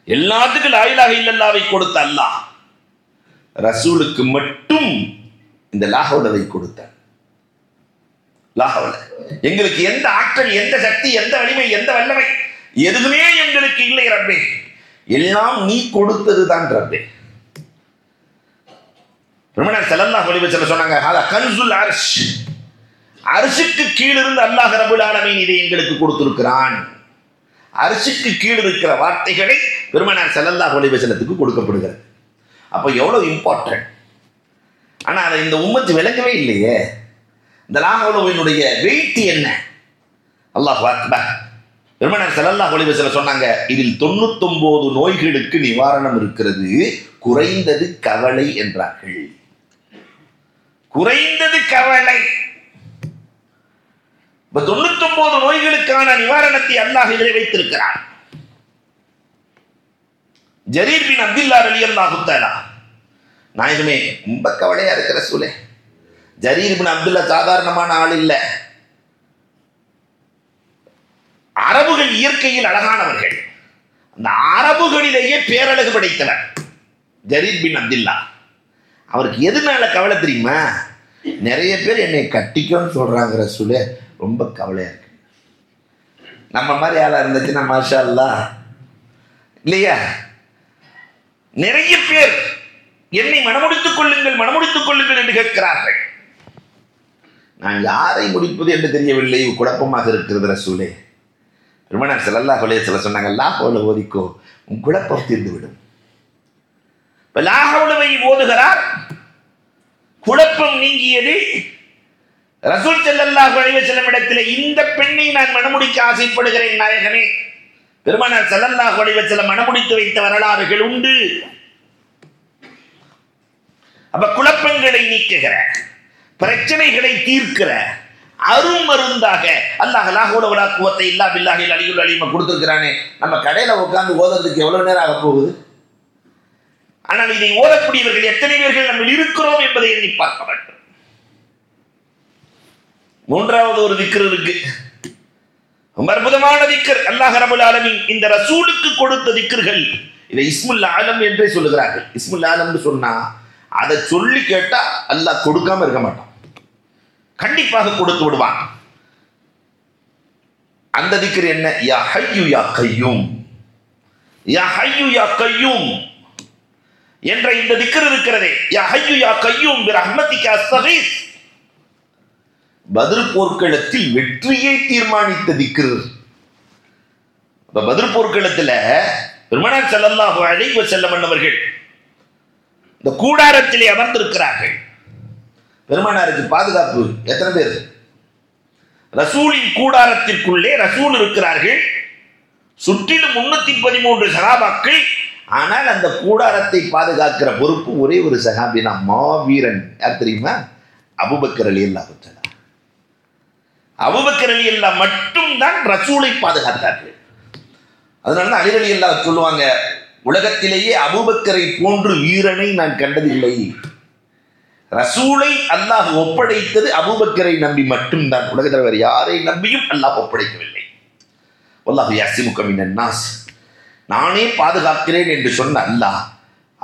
எல்லாத்துக்கும் லாயிலாக இல்லல்லாவை கொடுத்த அல்லாஹ். ரசூலுக்கு மட்டும் இந்த லாகவுலவை கொடுத்தார் லாகவுல எங்களுக்கு எந்த ஆற்றல் எந்த சக்தி எந்த வலிமை எந்த வல்லமை எதுவுமே எங்களுக்கு இல்லை ரப்பே. எல்லாம் நீ கொடுத்தது தான் ரப்பே பெருமனார் செல்லல்லா ஒளிவு செல்ல சொன்னாங்க கன்சுல் அரிஷ். அரிசுக்கு கீழிருந்து அல்லாஹ் ரபுல் ஆலமீன் இதை எங்களுக்கு கொடுத்திருக்கிறான். அரிசிக்கு கீழ் இருக்கிற வார்த்தைகளை பெருமனார் செல்லல்லா ஒளிவசனத்துக்கு கொடுக்கப்படுகிறது. அப்போ எவ்வளோ இம்பார்ட்டன்ட் ஆனால் அதை இந்த உம்மத்து விளங்கவே இல்லையே. இந்த லாகோலவினுடைய வெயிட் என்ன? அல்லாஹ் அக்பர். பெருமனார் செல்லல்லா ஒளிவசல சொன்னாங்க இதில் தொண்ணூத்தொம்போது நோய்களுக்கு நிவாரணம் இருக்கிறது. குறைந்தது கவலை என்றார்கள். குறைந்தது கவலை. இப்ப தொண்ணூத்தி ஒன்பது நோய்களுக்கான நிவாரணத்தை அல்லாஹ் இதில் வைத்திருக்கிறார் ஜரீர் பின் அப்துல்லா அலி அல்லாஹுத்தாலா நாயகமே ரொம்ப கவலையா இருக்கிற சூழே ஜரீர் பின் அப்துல்லா சாதாரணமான ஆள் இல்ல. அரபுகள் இயற்கையில் அழகானவர்கள். அந்த அரபுகளிலேயே பேரழகு படைத்தவர். ஜரீர் பின் அப்துல்லா அவருக்கு எதுனால கவலை தெரியுமா? நிறைய பேர் என்னை கட்டிக்கோன்னு சொல்றாங்க ரசூலே. ரொம்ப கவலையா இருக்கு. நம்ம மாதிரி ஆளா இருந்துச்சுன்னா மாஷா அல்லா இல்லையா? நிறைய பேர் என்னை மனமுடித்துக் கொள்ளுங்கள் மனமுடித்துக் கொள்ளுங்கள் என்று கேட்கிறார்கள். நான் யாரை முடிப்பது என்று தெரியவில்லை குழப்பமாக இருக்கிறது ரசூலே. பெருமனார் செல்லல்லா கொலைய சொல்ல சொன்னாங்க லாஹோல ஓதிக்கோ உன் குழப்பம் தீர்ந்து விடும் இப்போ லாஹவுலவை ஓதுகிறார் குழப்பம் நீங்கியது ரசூல் செல்லல்லா அலைஹி செல்லும் இடத்திலே இந்த பெண்ணை நான் மணமுடிக்க ஆசைப்படுகிறேன் நாயகனே. பெருமானார் செல்லல்லாஹு அலைஹி செல்ல மணமுடித்து வைத்த வரலாறுகள் உண்டு. அப்ப குழப்பங்களை நீக்குகிற பிரச்சனைகளை தீர்க்கிற அருமருந்தாக அல்லாஹ் லாஹோட விழா குவத்தை இல்லா பில்லாஹில் அழியுள் அலிம கொடுத்துருக்கிறானே. நம்ம கடையில உட்கார்ந்து ஓதுறதுக்கு எவ்வளவு நேரம் ஆக போகுது? ஆனால் இதை ஓதக்கூடியவர்கள் எத்தனை பேர்கள் நம்ம இருக்கிறோம் என்பதை எண்ணி பார்க்க வேண்டும். மூன்றாவது ஒரு திக்கர் இருக்கு. ரொம்ப அற்புதமான திக்கர் அல்லாஹ் ரபுல் ஆலமின் இந்த ரசூலுக்கு கொடுத்த திக்கர்கள் இதை இஸ்முல் ஆலம் என்றே சொல்லுகிறார்கள். இஸ்முல் ஆலம்னு சொன்னா அதை சொல்லி கேட்டா அல்லாஹ் கொடுக்காம இருக்க மாட்டான். கண்டிப்பாக கொடுத்து விடுவான். அந்த திக்கர் என்ன? யா ஹையு யா கையும். யா ஹையு யா கையும் என்ற இந்த திக்கர் இருக்கிறதே. யா ஹையு யா கையும் ரஹ்மத்திகா சகீஸ் பதில் போர்க்களத்தில் வெற்றியை தீர்மானித்த திக்ரு அப்ப பதில் போர்க்களத்தில் பெருமனார் செல்லல்லாஹு அழைவ செல்லம் அவர்கள் இந்த கூடாரத்திலே அமர்ந்திருக்கிறார்கள். பெருமானாருக்கு பாதுகாப்பு எத்தனை பேர்? ரசூலின் கூடாரத்திற்குள்ளே ரசூல் இருக்கிறார்கள். சுற்றிலும் முன்னூத்தி பதிமூன்று சகாபாக்கள். ஆனால் அந்த கூடாரத்தை பாதுகாக்கிற பொறுப்பு ஒரே ஒரு சகாபினா மாவீரன். யார் தெரியுமா? அபுபக்கர் அலி அல்லா அபுபக்கர் அலி அல்லா மட்டும்தான் ரசூலை பாதுகாத்தார்கள். அதனால தான் அலி அலி அல்லா சொல்லுவாங்க உலகத்திலேயே அபுபக்கரை போன்று வீரனை நான் கண்டதில்லை. ரசூலை அல்லாஹ் ஒப்படைத்தது அபூபக்கரை நம்பி மட்டும்தான். உலகத்தில் வேறு யாரை நம்பியும் அல்லாஹ் ஒப்படைக்கவில்லை. அல்லாஹ் யாசிமுக மினன் நானே பாதுகாக்கிறேன் என்று சொன்ன அல்லாஹ்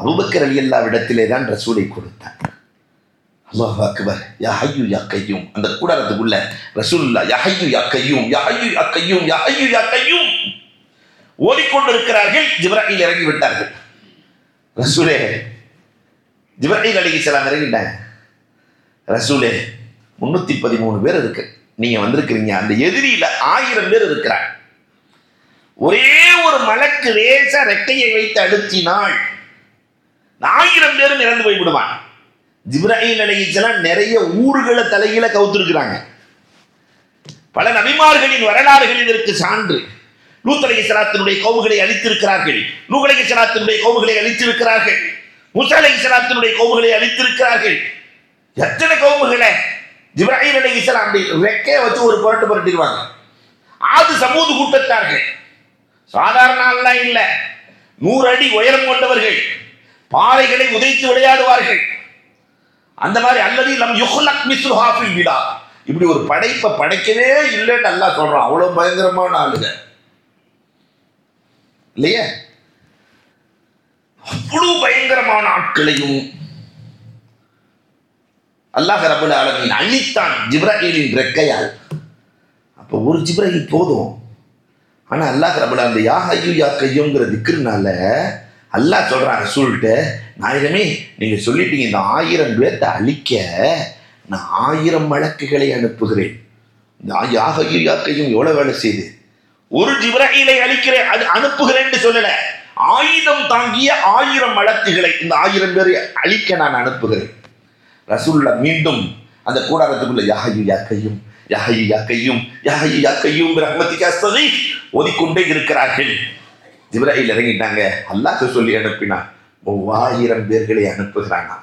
அபுபக்கர் அலி அல்லாவிடத்திலே தான் ரசூலை கொடுத்தார் அல்லாஹ் அக்பர். யா ஹையு யா கையும். அந்த கூடாரத்துக்குள்ள ரசூல்லா யா ஹையு யா கையும் யா ஹையு யா கையும் யா ஹையு யா கையும். ஓடிக்கொண்டிருக்கிறார்கள் ஜிப்ராஹில் இறங்கி விட்டார்கள் ரசூலே ஜிப்ராஹில் அலிஹிஸ்ஸலாம் இறங்கிட்டாங்க. ரசூலே முன்னூற்றி பதிமூணு பேர் இருக்கு. நீங்கள் வந்திருக்கிறீங்க. அந்த எதிரியில் ஆயிரம் பேர் இருக்கிறாங்க. ஒரே ஒரு மலக்கு லேசா ரெக்கையை வைத்து அழுத்தினால் ஆயிரம் பேரும் இறந்து போய் ஜிப்ராஹிம் ஜிப்ராஹில் நிறைய ஊர்களை தலையில கவுத்திருக்கிறாங்க. பல நபிமார்களின் வரலாறுகள் இதற்கு சான்று. லூத் அலி இஸ்லாத்தினுடைய கோவுகளை அழித்திருக்கிறார்கள். நூகலை அலி இஸ்லாத்தினுடைய கோவுகளை அழித்திருக்கிறார்கள். முசலை அலி இஸ்லாத்தினுடைய கோவுகளை அழித்திருக்கிறார்கள். எத்தனை கோவுகளை ஜிப்ராஹிம் அலி இஸ்லாம் அப்படி ரெக்கைய வச்சு ஒரு புரட்டு புரட்டிடுவாங்க. ஆது சமூது கூட்டத்தார்கள். சாதாரண ஆள்லாம் இல்லை. நூறு அடி உயரம் கொண்டவர்கள். பாறைகளை உதைத்து விளையாடுவார்கள். அந்த மாதிரி அல்லது நம் யுஹ்லக் மிஸ்ரு ஹாஃபில் விடா இப்படி ஒரு படைப்பை படைக்கவே இல்லைன்னு நல்லா சொல்றான். அவ்வளவு பயங்கரமான ஆளுங்க. இல்லையா? அவ்வளவு பயங்கரமான ஆட்களையும் அல்லாஹ் ரபுல் ஆலமின் அழித்தான் ஜிப்ராஹிலின் ரெக்கையால். அப்போ ஒரு ஜிப்ராஹில் போதும். ஆனா அல்லாஹ் ரபுல் அந்த யா ஐயோ யா கையோங்கிற திக்குனால அல்லா சொல்கிறான் ரசூல்கிட்ட நாயகமே நீங்கள் சொல்லிட்டீங்க இந்த ஆயிரம் பேர்த்த அழிக்க நான் ஆயிரம் வழக்குகளை அனுப்புகிறேன். இந்த யாக யாக்கையும் யா கையும் வேலை செய்து ஒரு ஜிப்ராஹிலை அழிக்கிறேன் அது அனுப்புகிறேன்னு சொல்லலை. ஆயுதம் தாங்கிய ஆயிரம் வழக்குகளை இந்த ஆயிரம் பேரை அழிக்க நான் அனுப்புகிறேன். ரசூல்லா மீண்டும் அந்த கூடாரத்துக்குள்ள யாஹையு யாக்கையும் யாஹையு யாக்கையும் யாஹையு யாக்கையும் ரஹ்மத்திக்கு சதி ஓதிக்கொண்டே இருக்கிறார்கள். ஜிப்ராயில் இறங்கிட்டாங்க. அல்லாஹ் சொல்லி அனுப்பினான். மூவாயிரம் பேர்களை அனுப்புகிறானா?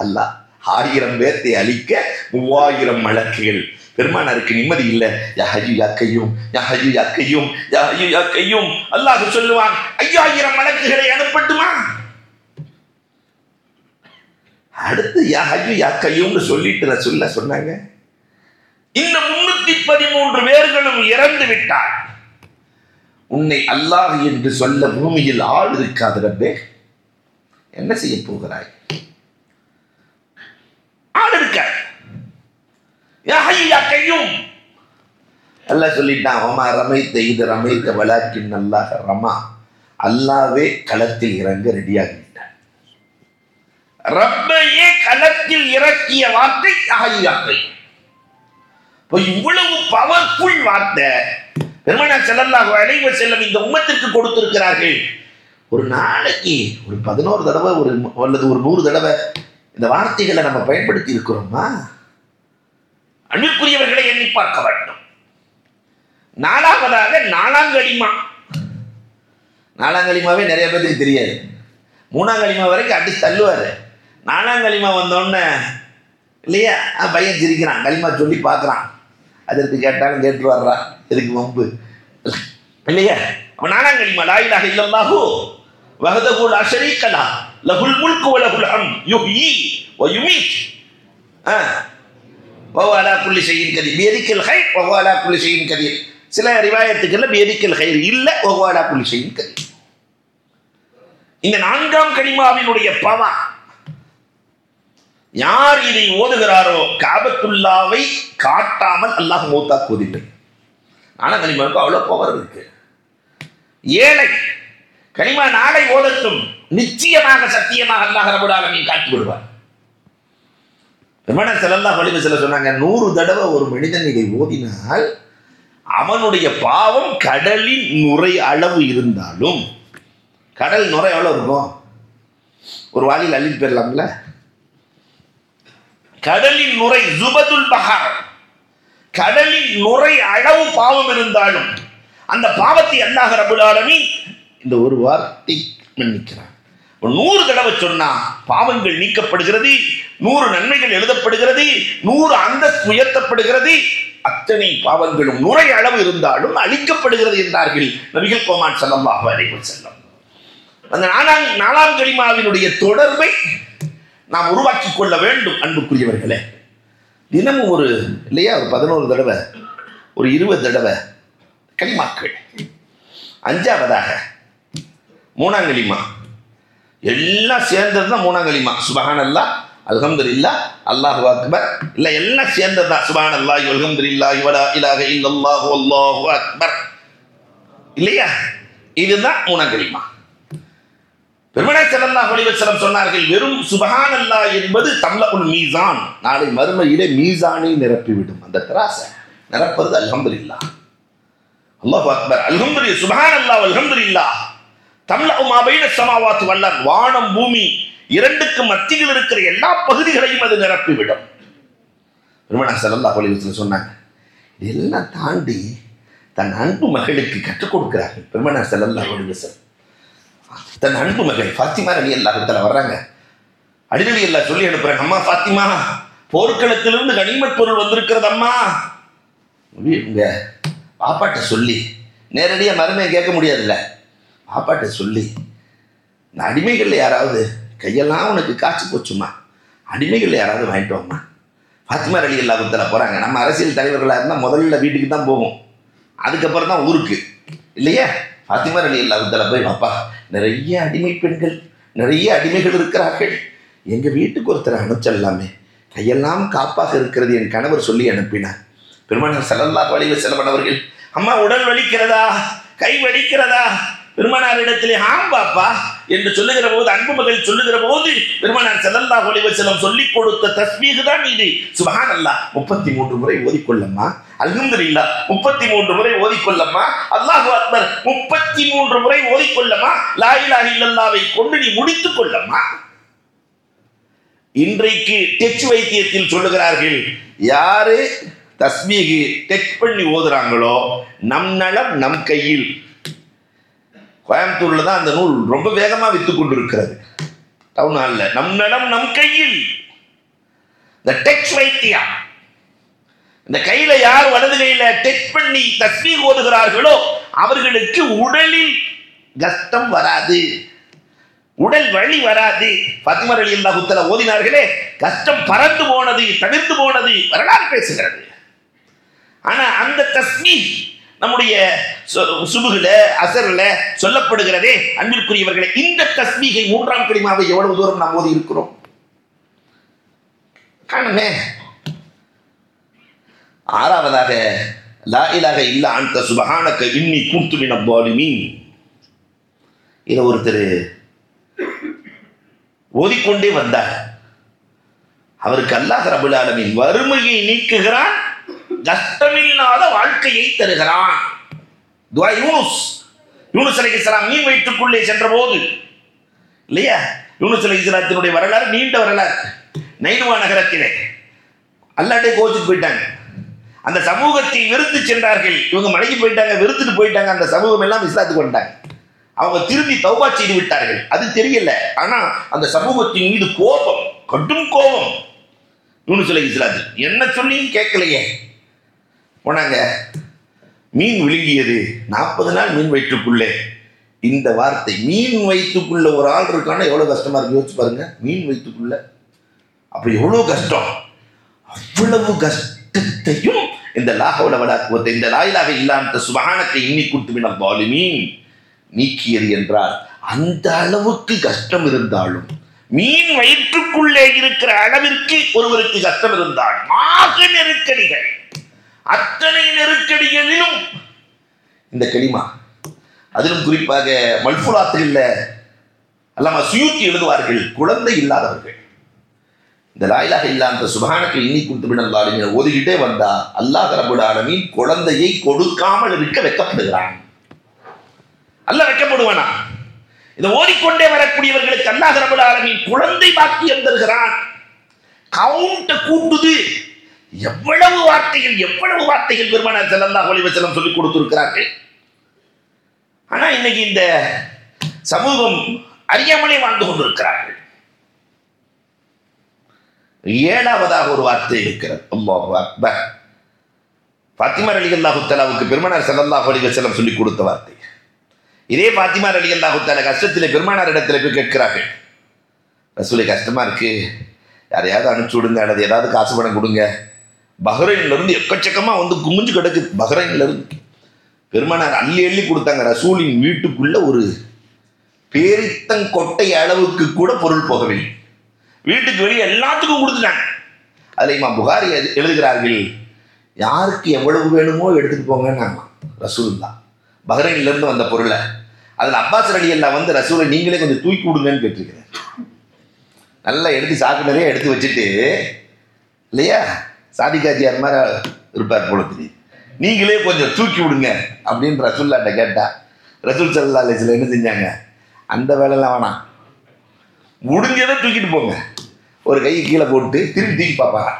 அல்லாஹ் ஆயிரம் பேர்த்தை அழிக்க மூவாயிரம் மலக்குகள். பெருமானாருக்கு நிம்மதி இல்லை. யாஹையு யாக்கையும் யஹஜி யாக்கையும் யாஹையு யாக்கையும் அல்லாஹ் சொல்லுவான் ஐயாயிரம் மலக்குகளை அனுப்பட்டுமா? அடுத்து யாஹையு யாக்கையும்னு சொல்லிட்டு சொல்ல சொன்னாங்க. இந்த முன்னூத்தி பதிமூன்று பேர்களும் இறந்து விட்டார் உன்னை அல்லாஹ் என்று சொல்ல பூமியில் ஆள் இருக்காது ரப்பே. என்ன செய்ய போகிறாய்? ஆள் இருக்க யா கையும். அல்லாஹ் சொல்லிட்டான் ஒமா ரமைத்த இது ரமைத்த வளாக்கின் அல்லாஹ் ரமா. அல்லாவே களத்தில் இறங்க ரெடியாகிவிட்டான். ரப்பையே களத்தில் இறக்கிய வார்த்தை யாஹையாக்கை இப்போ இவ்வளவு பவர்ஃபுல் வார்த்தை. பெருமனா செல்லல்லாக அலைவ செல்லம் இந்த உம்மத்திற்கு கொடுத்திருக்கிறார்கள். ஒரு நாளைக்கு ஒரு பதினோரு தடவை ஒரு அல்லது ஒரு நூறு தடவை இந்த வார்த்தைகளை நம்ம பயன்படுத்தி இருக்கிறோமா? அன்பிற்குரியவர்களை எண்ணி பார்க்க வேண்டும். நாலாவதாக நாலாங்கலிமா நாலாங்கலிமாவே நிறைய பேருக்கு தெரியாது. மூணாங்கலிமா வரைக்கும் அடிச்சு தள்ளுவார். நாலாங்கலிமா வந்தோடனே இல்லையா? பையன் சிரிக்கிறான். களிமா சொல்லி பார்க்குறான். அதற்கு கேட்டாலும் கேட்டு வர்றா. எதுக்கு வம்பு இல்லையா அவன் நானாங்கலிமா லாயிலாக இல்லல்லாஹோ வஹதஹு அஷரீக்கலா லகுல் முல்கு வலகுல் அம் ஹம். யுஹ்யி வ யுமீத். ஆ. குல்லி செய்யின் கதீர். பியதிக்கல் கைர் வவாலா குல்லி செய்யின் கதீர். சில ரிவாயத்துக்கள்ல பியதிக்கல் ஹை இல்லை வவாலா குல்லி செய்யின் கதீர். இந்த நான்காம் கனிமாவினுடைய பவா யார் இதை ஓதுகிறாரோ காபத்துல்லாவை காட்டாமல் அல்லாஹ் மௌத்தாக்குவதில்லை ஆனால் கனிமாவுக்கு அவ்வளோ பவர் இருக்கு. ஏழை கனிமா நாளை ஓதட்டும் நிச்சயமாக சத்தியமாக அல்லாஹ் ரபுல் ஆலமீன் காட்டி விடுவார் பெருமானார் ஸல்லல்லாஹு வலிமை செல்ல சொன்னாங்க நூறு தடவை ஒரு மனிதன் இதை ஓதினால் அவனுடைய பாவம் கடலின் நுரை அளவு இருந்தாலும் கடல் நுரை எவ்வளோ இருக்கும்? ஒரு வாளியில் அள்ளிட்டு போயிடலாம்ல? கடலின் நுரை ஜுபதுல் பஹார். கடலின் நுரை அளவு பாவம் இருந்தாலும் அந்த பாவத்தை அல்லாஹ் ரபுல் ஆலமி இந்த ஒரு வார்த்தை மன்னிக்கிறார் நூறு தடவை சொன்னா பாவங்கள் நீக்கப்படுகிறது நூறு நன்மைகள் எழுதப்படுகிறது நூறு அந்தஸ்து உயர்த்தப்படுகிறது. அத்தனை பாவங்களும் நுரை அளவு இருந்தாலும் அழிக்கப்படுகிறது என்றார்கள் நபிகள் கோமான் ஸல்லல்லாஹு அலைஹி செல்லம் அந்த நாலாம் நாலாம் கலிமாவினுடைய தொடர்பை நாம் உருவாக்கி கொள்ள வேண்டும் அன்புக்குரியவர்களே. தினமும் ஒரு இல்லையா ஒரு பதினோரு தடவை ஒரு இருபது தடவை களிமாக்கள். அஞ்சாவதாக மூணாங்கலிமா எல்லாம் சேர்ந்தது தான் மூணாங்கலிமா சுபஹான் அல்லா அல்ஹம்துலில்லா அல்லாஹு அக்பர். இல்லை எல்லாம் சேர்ந்தது தான். சுபஹான் அல்ஹம்து இல்லா வலா இலாக இல்லல்லாஹு அல்லாஹு அக்பர். இல்லையா? இதுதான் மூணாங்கலிமா பெருமனை செல்லல்லா அலைஹி சொன்னார்கள் வெறும் சுபஹான் அல்லா என்பது உன் மீசான். நாளை மறுமையிலே மீசானை நிரப்பிவிடும் அந்த திராசை. நிரப்புறது அல்ஹம்துலில்லாஹ். அல்லாஹ் அக்பர். அல்ஹம்துலில்லாஹ் சுபஹான் அல்லா அல்ஹம்துலில்லாஹ் இல்லா தமிழ உமாபைன சமாவாத்து வல்லர் வானம் பூமி இரண்டுக்கு மத்தியில் இருக்கிற எல்லா பகுதிகளையும் அது நிரப்பிவிடும். பெருமனா செல்லல்லா அலைஹி சொன்னாங்க. இதெல்லாம் தாண்டி தன் அன்பு மகளுக்கு கற்றுக் கொடுக்கிறார்கள் பெருமனா செல்லல்லா அலைஹி தன் அன்பு மகள் ஃபாத்திமா அலி அல்லாஹத்தில் வர்றாங்க. அடிநலி அல்லா சொல்லி அனுப்புறாங்க அம்மா ஃபாத்திமா போர்க்களத்திலிருந்து கனிமத் பொருள் வந்திருக்கிறது அம்மா. உங்க பாப்பாட்ட சொல்லி நேரடியாக மருமையை கேட்க முடியாதுல்ல. பாப்பாட்ட சொல்லி இந்த அடிமைகளில் யாராவது கையெல்லாம் உனக்கு காய்ச்சி போச்சுமா? அடிமைகளில் யாராவது வாங்கிட்டு வாமா ஃபாத்திமா அலி அல்லாஹத்தில் போகிறாங்க நம்ம அரசியல் தலைவர்களாக இருந்தால் முதல்ல வீட்டுக்கு தான் போவோம். அதுக்கப்புறம் தான் ஊருக்கு. இல்லையா? ஃபாத்திமா அலி அல்லாஹத்தில் போய் பாப்பா நிறைய அடிமை பெண்கள் நிறைய அடிமைகள் இருக்கிறார்கள். எங்கள் வீட்டுக்கு ஒருத்தர் அனுப்பிச்சிடலாமே. கையெல்லாம் காப்பாக இருக்கிறது என் கணவர் சொல்லி அனுப்பினார். பெருமானார் செல்லல்லா வழிவு வஸல்லம் அம்மா உடல் வலிக்கிறதா? கை வலிக்கிறதா? பெருமானாரிடத்திலே ஆம் பாப்பா என்று சொல்லுகிற போது அன்பு மகள் சொல்லுகிற போது பெருமானார் செல்லல்லா அலைஹி செல்லம் சொல்லிக் கொடுத்த தஸ்மீது தான் இது. அல்லா முப்பத்தி மூன்று முறை ஓதிக்கொள்ளம்மா. அல்ஹம்துலில்லா முப்பத்தி மூன்று முறை ஓதிக்கொள்ளம்மா. அல்லாஹு அக்பர் முப்பத்தி மூன்று முறை ஓதிக்கொள்ளம்மா. லா இல்லல்லாவை கொண்டு நீ முடித்துக் கொள்ளம்மா. இன்றைக்கு டெச் வைத்தியத்தில் சொல்லுகிறார்கள் யாரு தஸ்மீகு டெச் பண்ணி ஓதுறாங்களோ நம் நலம் நம் கையில். கோயம்புத்தூர்ல தான் அந்த நூல் ரொம்ப வேகமா வித்து கொண்டிருக்கிறது. டவுன் ஹாலில் நம் நலம் நம் கையில். இந்த டெச் வைத்தியா இந்த கையில யார் வலது கையில டெச் பண்ணி தஸ்மி ஓதுகிறார்களோ அவர்களுக்கு உடலில் கஷ்டம் வராது. உடல் வழி வராது. பத்மர் அலி அல்லாஹுத்தல ஓதினார்களே கஷ்டம் பறந்து போனது தவிர்த்து போனது வரலாறு பேசுகிறது. ஆனா அந்த தஸ்மி நம்முடைய சுபுகில அசர்ல சொல்லப்படுகிறதே அன்பிற்குரியவர்களே இந்த தஸ்மீகை மூன்றாம் கடிமாவை எவ்வளவு தூரம் நாம் ஓதி இருக்கிறோம்? காணுமே. ஆறாவதாக லா இலாக இல்ல அந்த சுபஹானக்க இன்னி கூத்து மின பாலிமீன். இதை ஒருத்தர் ஓதிக்கொண்டே வந்தார். அவருக்கு அல்லாஹ் ரபுல் ஆலமின் வறுமையை நீக்குகிறான் கஷ்டமில்லாத வாழ்க்கையை தருகிறான். துவா யூனுஸ். யூனுஸ் அலை இஸ்லாம் மீன் வயிற்றுக்குள்ளே சென்ற போது இல்லையா? யூனுஸ் அலை இஸ்லாத்தினுடைய வரலாறு நீண்ட வரலாறு. நைனுவா நகரத்திலே. அல்லாட்டே கோச்சுக்கு போயிட்டாங்க. அந்த சமூகத்தை வெறுத்து சென்றார்கள். இவங்க மலைக்கு போயிட்டாங்க வெறுத்துட்டு போயிட்டாங்க. அந்த சமூகம் எல்லாம் இஸ்லாத்துக்கு வந்துட்டாங்க அவங்க திரும்பி தௌபா செய்து விட்டார்கள். அது தெரியல. ஆனா அந்த சமூகத்தின் மீது கோபம் கடும் கோபம். யூனுஸ் இஸ்லாத்து என்ன சொல்லியும் கேட்கலையே. போனாங்க மீன் விழுங்கியது நாற்பது நாள் மீன் வயிற்றுக்குள்ளே. இந்த வார்த்தை மீன் வயிற்றுக்குள்ள ஒரு ஆள் இருக்கான்னா எவ்வளோ கஷ்டமா இருக்கு? யோசிச்சு பாருங்க. மீன் வயிற்றுக்குள்ள. அப்ப எவ்வளோ கஷ்டம்? அவ்வளவு கஷ்டத்தையும் இந்த லாகவல வடாக்குவத்தை இந்த லாயிலாக இல்லாத சுபகானத்தை இன்னி குட்டுமின பாலுமீன் நீக்கியது என்றால் அந்த அளவுக்கு கஷ்டம் இருந்தாலும் மீன் வயிற்றுக்குள்ளே இருக்கிற அளவிற்கு ஒருவருக்கு கஷ்டம் இருந்தால் மாக நெருக்கடிகள். அத்தனை நெருக்கடிகளிலும் இந்த களிமா. அதிலும் குறிப்பாக மல்புலாத்தில் அல்லாம சுயூத்தி எழுதுவார்கள் குழந்தை இல்லாதவர்கள். இந்த லாயிலாக இல்லாத சுபானக்கு இன்னி குத்துமிடல் ஓதிக்கிட்டே வந்தா அல்லாஹ் ரபுல் குழந்தையை கொடுக்காமல் இருக்க வைக்கப்படுகிறான். அல்ல வைக்கப்படுவானா? இதை ஓடிக்கொண்டே வரக்கூடியவர்களுக்கு அல்லாஹ் ரபுல் குழந்தை பாக்கியம் தருகிறான். கவுண்ட கூட்டுது. எவ்வளவு வார்த்தைகள் எவ்வளவு வார்த்தைகள் பெருமானார் செல்லல்லா ஒளிவச்சலம் வஸல்லம் சொல்லிக் கொடுத்திருக்கிறார்கள்? ஆனா இன்னைக்கு இந்த சமூகம் அறியாமலே வாழ்ந்து கொண்டிருக்கிறார்கள். ஏழாவதாக ஒரு வார்த்தை இருக்கிறது. அல்லாஹு அக்பர். பாத்திமா அலி அல்லாஹு பெருமனார் பெருமானார் ஸல்லல்லாஹு அலைஹி வஸல்லம் சொல்லிக் கொடுத்த வார்த்தை. இதே பாத்திமா அலி அல்லாஹு கஷ்டத்தில் பெருமானார் இடத்துல போய் கேட்கிறார்கள். ரசூலை கஷ்டமா இருக்கு. யாரையாவது அனுப்பிச்சு விடுங்க அல்லது ஏதாவது காசு பணம் கொடுங்க. பஹ்ரைன்லேருந்து இருந்து வந்து குமிஞ்சு கிடக்கு. பஹ்ரைன்லேருந்து. பெருமானார் அள்ளி அள்ளி கொடுத்தாங்க. ரசூலின் வீட்டுக்குள்ள ஒரு பேரித்தங்கொட்டை அளவுக்கு கூட பொருள் போகவில்லை. வீட்டுக்கு வெளியே எல்லாத்துக்கும் கொடுத்துட்டாங்க. அதில் இம்மா புகாரி எழு- எழுதுகிறார்கள் யாருக்கு எவ்வளவு வேணுமோ எடுத்துகிட்டு போங்கன்னாங்க ரசூல் தான் பஹ்ரைன்லேருந்து வந்த பொருளை. அதில் அப்பாஸ் அலி எல்லாம் வந்து ரசூலை நீங்களே கொஞ்சம் தூக்கி விடுங்கன்னு கேட்டிருக்கிறேன் நல்லா எடுத்து சாக்கு நிறைய எடுத்து வச்சுட்டு இல்லையா? சாதிகாஜியார் மாதிரி இருப்பார் போல தெரியுது. நீங்களே கொஞ்சம் தூக்கி விடுங்க அப்படின்னு ரசூல்லாட்ட கேட்டா ரசூல் சல்லா அலிஸ்ல என்ன செஞ்சாங்க? அந்த வேலைலாம் வேணாம். முடிஞ்சதை தூக்கிட்டு போங்க. ஒரு கை கீழே போட்டு திருப்பி தூக்கி பார்ப்பாங்க.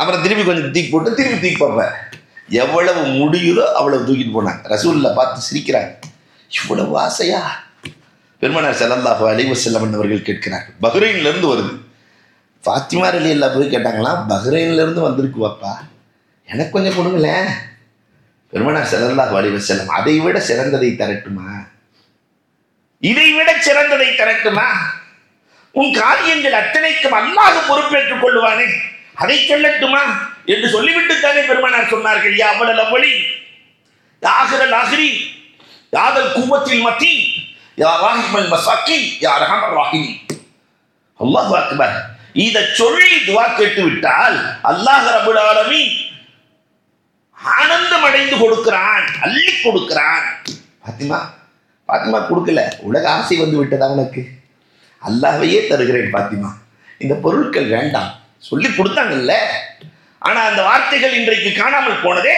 அப்புறம் திருப்பி கொஞ்சம் தூக்கி போட்டு திருப்பி தூக்கி பார்ப்பேன் எவ்வளவு முடியுதோ அவ்வளவு தூக்கிட்டு போனாங்க. ரசூலில் பார்த்து சிரிக்கிறாங்க. இவ்வளவு ஆசையா? பெருமனார் ஸல்லல்லாஹு அலைஹி வஸல்லம் அவர்கள் கேட்கிறார்கள் பஹ்ரைன்லேருந்து வருது. ஃபாத்திமா அலி எல்லாம் போய் கேட்டாங்களாம் பஹ்ரைன்லேருந்து வந்திருக்கு வாப்பா எனக்கு கொஞ்சம் கொடுங்களேன் பெருமனார் ஸல்லல்லாஹு அலைஹி செல்லம் அதை விட சிறந்ததை தரட்டுமா? இதை விட சிறந்ததை தரட்டுமா? உன் காரியங்கள் அத்தனைக்கும் அல்லாஹ் பொறுப்பேற்றுக் கொள்வானே அதை சொல்லட்டுமா? என்று சொல்லிவிட்டு தானே பெருமானார் சொன்னார்கள் யா அவளல் அவளி யாகிரல் ஆகிரி யாதல் கூவத்தில் மத்தி யா ராஹிமல் மசாக்கி யா ரஹமர் ராஹிமி அல்லாஹ் அக்பர் இதை சொல்லி துவா கேட்டு விட்டால் அல்லாஹ் ரபுல் ஆலமி ஆனந்தம் அடைந்து கொடுக்கிறான் அள்ளி கொடுக்கிறான். பாத்திமா பாத்திமா கொடுக்கல உலக ஆசை வந்து விட்டதா உனக்கு? அல்லாவையே தருகிறேன் பாத்திமா. இந்த பொருட்கள் வேண்டாம். சொல்லி கொடுத்தாங்கல்ல? ஆனா அந்த வார்த்தைகள் இன்றைக்கு காணாமல் போனதே?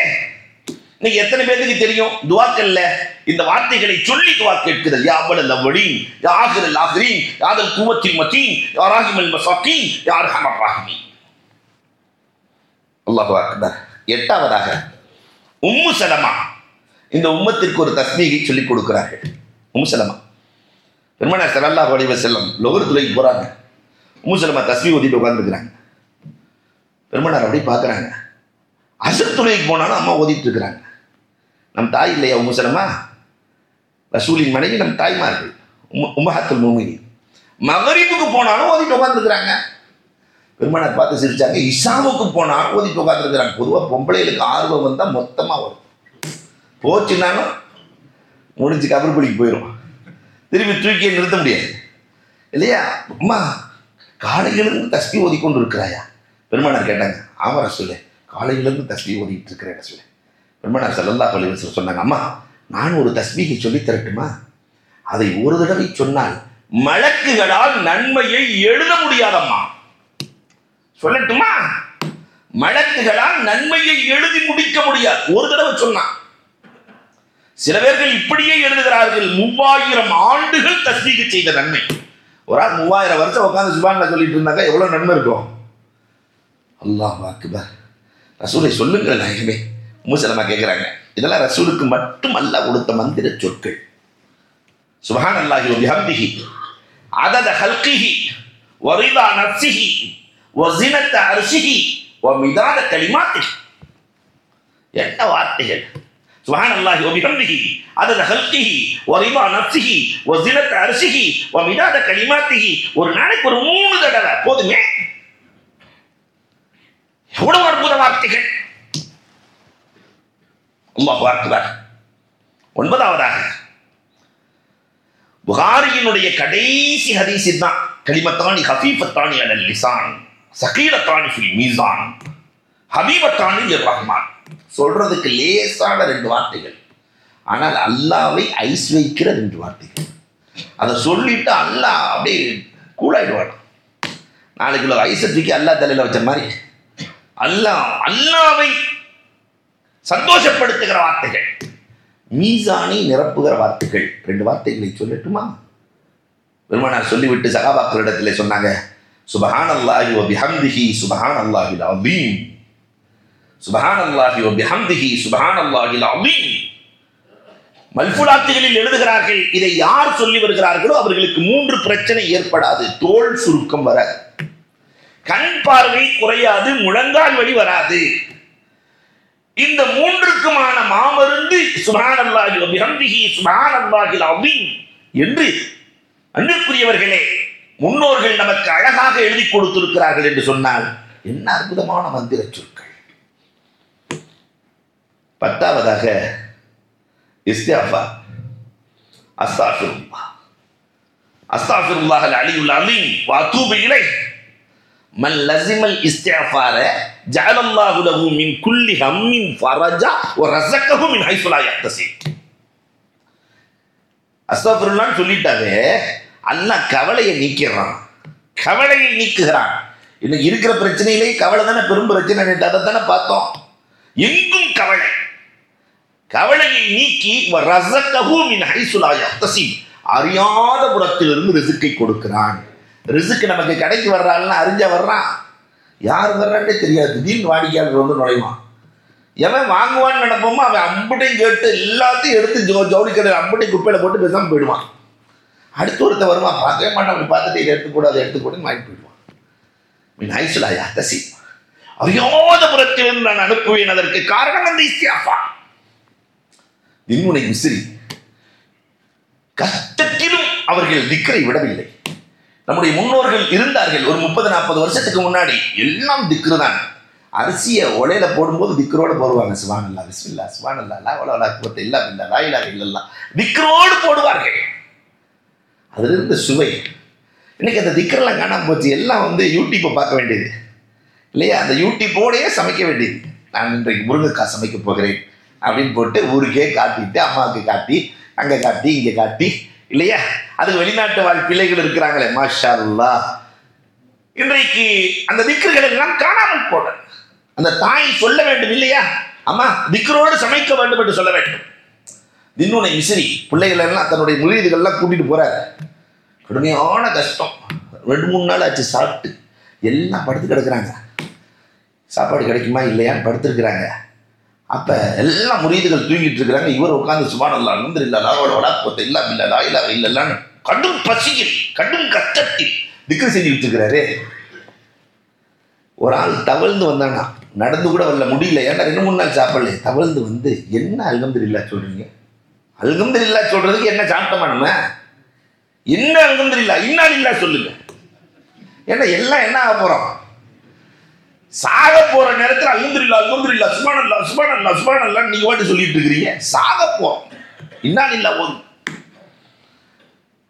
இன்னைக்கு எத்தனை பேருக்கு தெரியும்? துவாக்கல்ல இந்த வார்த்தைகளை சொல்லி துவா கேட்குதல். யாவல் அவ்வளீன் யாகிரல் ஆகிரீன் யாதல் கூவத்தில் மத்தீன் யாராகிமல் மசாக்கீன் யார் ஹமர் அல்லாஹு அக்பர். எட்டாவதாக உம்மு சலமா. இந்த உம்மத்திற்கு ஒரு தஸ்மீகை சொல்லிக் கொடுக்கிறார்கள். உம்மு சலமா. பெருமனார் ஸல்லல்லாஹு வடிவ செல்லம் லோகர் துறைக்கு போகிறாங்க உம்மு சலமா ஊதிட்டு உட்காந்துருக்குறாங்க பெருமனார் அப்படியே பார்க்குறாங்க. அசர் துளைக்கு போனாலும் அம்மா ஓதிட்டு இருக்கிறாங்க. நம் தாய் இல்லையா உம்மு ரசூலின் மனைவி நம் தாய்மார்கள். உம்ம உம்மஹத்துல் மூமினி மகரிப்புக்கு போனாலும் ஓதிட்டு உட்காந்துருக்குறாங்க பெருமானார் பார்த்து சிரிச்சாங்க. இஷாவுக்கு போனாலும் ஓதிட்டு உட்காந்துருக்குறாங்க பொதுவாக பொம்பளைகளுக்கு ஆர்வம் வந்தால் மொத்தமாக வரும் போச்சுனாலும் முடிஞ்சு கபர்படிக்கு போயிடும் திரும்பி தூக்கி நிறுத்த முடியாது. இல்லையா? அம்மா காலையிலிருந்து தஸ்தி ஓதிக்கொண்டு இருக்கிறாயா பெருமானார் கேட்டாங்க ஆமாம் ரசூலே காலையிலிருந்து தஸ்பி ஓதிக்கிட்டு இருக்கிறேன் ரசூலே பெருமானார் செல்லல்லா அலைஹி சொன்னாங்க அம்மா நான் ஒரு தஸ்பீகை சொல்லித் தரட்டுமா? அதை ஒரு தடவை சொன்னால் மலக்குகளால் நன்மையை எழுத முடியாதம்மா. சொல்லட்டுமா? மலக்குகளால் நன்மையை எழுதி முடிக்க முடியாது. ஒரு தடவை சொன்னான். சில பேர்கள் இப்படியே எழுதுகிறார்கள் மூவாயிரம் ஆண்டுகள் தஸ்பீக செய்த நன்மை. ஒரு ஆள் மூவாயிரம் வருஷம் உட்காந்து சுபான்ல சொல்லிட்டு இருந்தாங்க எவ்வளவு நன்மை இருக்கும்? அல்லாஹ் அக்பர். ரசூலை சொல்லுங்கள் நாயகமே. மூசலமா கேட்குறாங்க இதெல்லாம் ரசூலுக்கு மட்டும் அல்ல கொடுத்த மந்திர சொற்கள். சுபஹான் அல்லாஹி வபிஹம்திஹி அதத ஹல்கிஹி வரிதா ஒசினத்த அரிசிஹி ஒ மிதாத களிமாத்தி என்ன வார்த்தைகள்? சுபஹான் அல்லாஹி வபிஹம்திஹி அதத ஹல்கிஹி வரிதா நஃப்ஸிஹி வஸினத்த அர்ஷிஹி வமிதாத கலிமாத்திஹி. ஒரு நாளைக்கு ஒரு மூணு தடவை போதுமே. எவ்வளவு அற்புத வார்த்தைகள். அல்லாஹ் அக்பர். ஒன்பதாவதாக புகாரியினுடைய கடைசி ஹதீஸில் தான் கலிமத்தானி ஹபீபத்தானி அலல் லிசான் சகீலத்தானி ஃபில் மீசான் ஹபீபத்தானி ரஹ்மான். சொல்றதுக்கு லேசான ரெண்டு வார்த்தைகள். ஆனால் அல்லாவை ஐஸ் வைக்கிற ரெண்டு வார்த்தைகள். அதை சொல்லிட்டு அல்லாஹ் அப்படியே கூலாயிடுவான் நாலு கிலோ ஐஸை தூக்கி அல்லா தலையில் வச்ச மாதிரி. அல்லாஹ் அல்லாவை சந்தோஷப்படுத்துகிற வார்த்தைகள். மீசானை நிரப்புகிற வார்த்தைகள். ரெண்டு வார்த்தைகளை சொல்லட்டுமா? பெருமானார் சொல்லிவிட்டு சகாபாக்களிடத்தில் சொன்னாங்க சுபஹான் அல்லாஹி வபிஹம்திஹி சுபஹான் அல்லாஹில் அபீம் சுபஹான் அல்லாஹி வபிஹம்திஹி சுபஹான் அல்லாஹில் அலீம். மல்புலாத்துகளில் எழுதுகிறார்கள் இதை யார் சொல்லி வருகிறார்களோ அவர்களுக்கு மூன்று பிரச்சனை ஏற்படாது தோல் சுருக்கம் வர. கண் பார்வை குறையாது முழங்கால் வழி வராது. இந்த மூன்றுக்குமான மாமருந்து சுபான் அல்லாஹி வபிஹம்திஹி சுபான் அல்லாஹில் அலீம் என்று அன்பிற்குரியவர்களே முன்னோர்கள் நமக்கு அழகாக எழுதி கொடுத்திருக்கிறார்கள் என்று சொன்னால் என்ன அற்புதமான மந்திர சொல். பத்தாவதாக இஸ்தியாஃபா அஸ்தாஃபிருல்லா. அஸ்தாஃபிருல்லாஹ் அலியுல் அலீம். வாத்தூபு இலை மன் லசிமல் இஸ்தியாஃபார ஜஅலல்லாஹு லஹு மின் குல்லி ஹம்மின் ஃபரஜா வ ரஸக்கஹு மின் ஹைஸு லா யஹ்தசிப் அஸ்தாஃபிருல்லான்னு சொல்லிட்டாவே அல்லாஹ் கவலையை நீக்கிறான். கவலையை நீக்குகிறான். இன்னைக்கு இருக்கிற பிரச்சனையிலே கவலை தானே பெரும் பிரச்சனை அதை தானே பார்த்தோம். எங்கும் கவலை. கவலையை நீக்கி ரசக்கஹு மின் அறியாத புறத்திலிருந்து ரிசுக்கை கொடுக்கிறான். ரிசுக்கு நமக்கு கடைக்கு வர்றாள்னா அறிஞ்ச வர்றான். யார் வர்றான்னே தெரியாது. திடீர்னு வாடிக்கையாளர் வந்து நுழைவான். எவன் வாங்குவான்னு நினைப்போமோ அவன் அம்புட்டையும் கேட்டு எல்லாத்தையும் எடுத்து ஜோ ஜவுளிக்கடை அம்புட்டையும் குப்பையில போட்டு பேசாமல் போயிடுவான். அடுத்து ஒருத்த வருவான் பார்க்கவே மாட்டான். பார்த்துட்டு இதை எடுத்துக்கூடாது எடுத்துக்கூடன்னு வாங்கி போயிடுவான். மின் ஐசுலாயா தசி அறியாத புறத்திலிருந்து நான் அனுப்புவேன் அதற்கு காரணம் அந்த இஸ்தியாஃபா இன்னுனை விசிறி கஷ்டத்திலும் அவர்கள் திக்கரை விடவில்லை. நம்முடைய முன்னோர்கள் இருந்தார்கள். ஒரு முப்பது நாற்பது வருஷத்துக்கு முன்னாடி எல்லாம் திக்ரு தான் அரிசியை ஒலையில போடும்போது திக்ரோடு போடுவாங்க. சிவான் அல்லா விஸ்மில்லா சிவான் அல்லா லா ஒலா உலா இல்லா இல்லா ராயிலாக இல்லல்லா திக்ரோடு போடுவார்கள். அதில் இருந்த சுவை. இன்னைக்கு அந்த திக்கரெல்லாம் காணாமல் போச்சு. எல்லாம் வந்து யூடியூப்பை பார்க்க வேண்டியது. இல்லையா? அந்த யூடியூப்போடையே சமைக்க வேண்டியது. நான் இன்றைக்கு முருங்கைக்காய் சமைக்க போகிறேன். அப்படின்னு போட்டு ஊருக்கே காட்டிட்டு அம்மாவுக்கு காட்டி அங்கே காட்டி இங்கே காட்டி இல்லையா? அது வெளிநாட்டு வாழ் பிள்ளைகள் இருக்கிறாங்களே மாஷா அல்லா இன்றைக்கு அந்த திக்கர்கள் எல்லாம் காணாமல் போன அந்த தாய் சொல்ல வேண்டும் இல்லையா? அம்மா திக்ரோடு சமைக்க வேண்டும் என்று சொல்ல வேண்டும். தின்னுனை மிசிறி பிள்ளைகள் எல்லாம் தன்னுடைய முறியீடுகள்லாம் கூட்டிட்டு போறாரு. கடுமையான கஷ்டம். ரெண்டு மூணு நாள் ஆச்சு சாப்பிட்டு. எல்லாம் படுத்து கிடக்குறாங்க. சாப்பாடு கிடைக்குமா இல்லையான்னு படுத்துருக்குறாங்க. அப்போ எல்லாம் முறியீடுகள் தூங்கிட்டு இருக்கிறாங்க. இவர் உட்காந்து சுமார் அல்லா நந்திர இல்லா லாவோட வடாப்பத்தை இல்லா இல்லா லாயிலா கடும் பசியில் கடும் கஷ்டத்தில் திக்கு செஞ்சுக்கிட்டு இருக்கிறாரு ஒரு ஆள் தவழ்ந்து வந்தானா? நடந்து கூட வரல முடியல. ஏன்னா ரெண்டு மூணு நாள் சாப்பிடல. தவழ்ந்து வந்து என்ன அல்கம்திரில்லா சொல்றீங்க? அல்கம்திரில்லா சொல்றதுக்கு என்ன சாப்பிட்டோமா நம்ம? என்ன அல்கம்திரில்லா இன்னால் இல்லா சொல்லுங்க. ஏன்னா எல்லாம் என்ன ஆக போறோம்? சாக போற நேரத்தில் அல்கம்திரில்லா அல்கம்திரில்லா சுபானல்லா சுபானல்லா சுபானல்லா நீங்க வாட்டி சொல்லிட்டு இருக்கிறீங்க. சாக போறோம். இன்னால் இல்லா போதும்.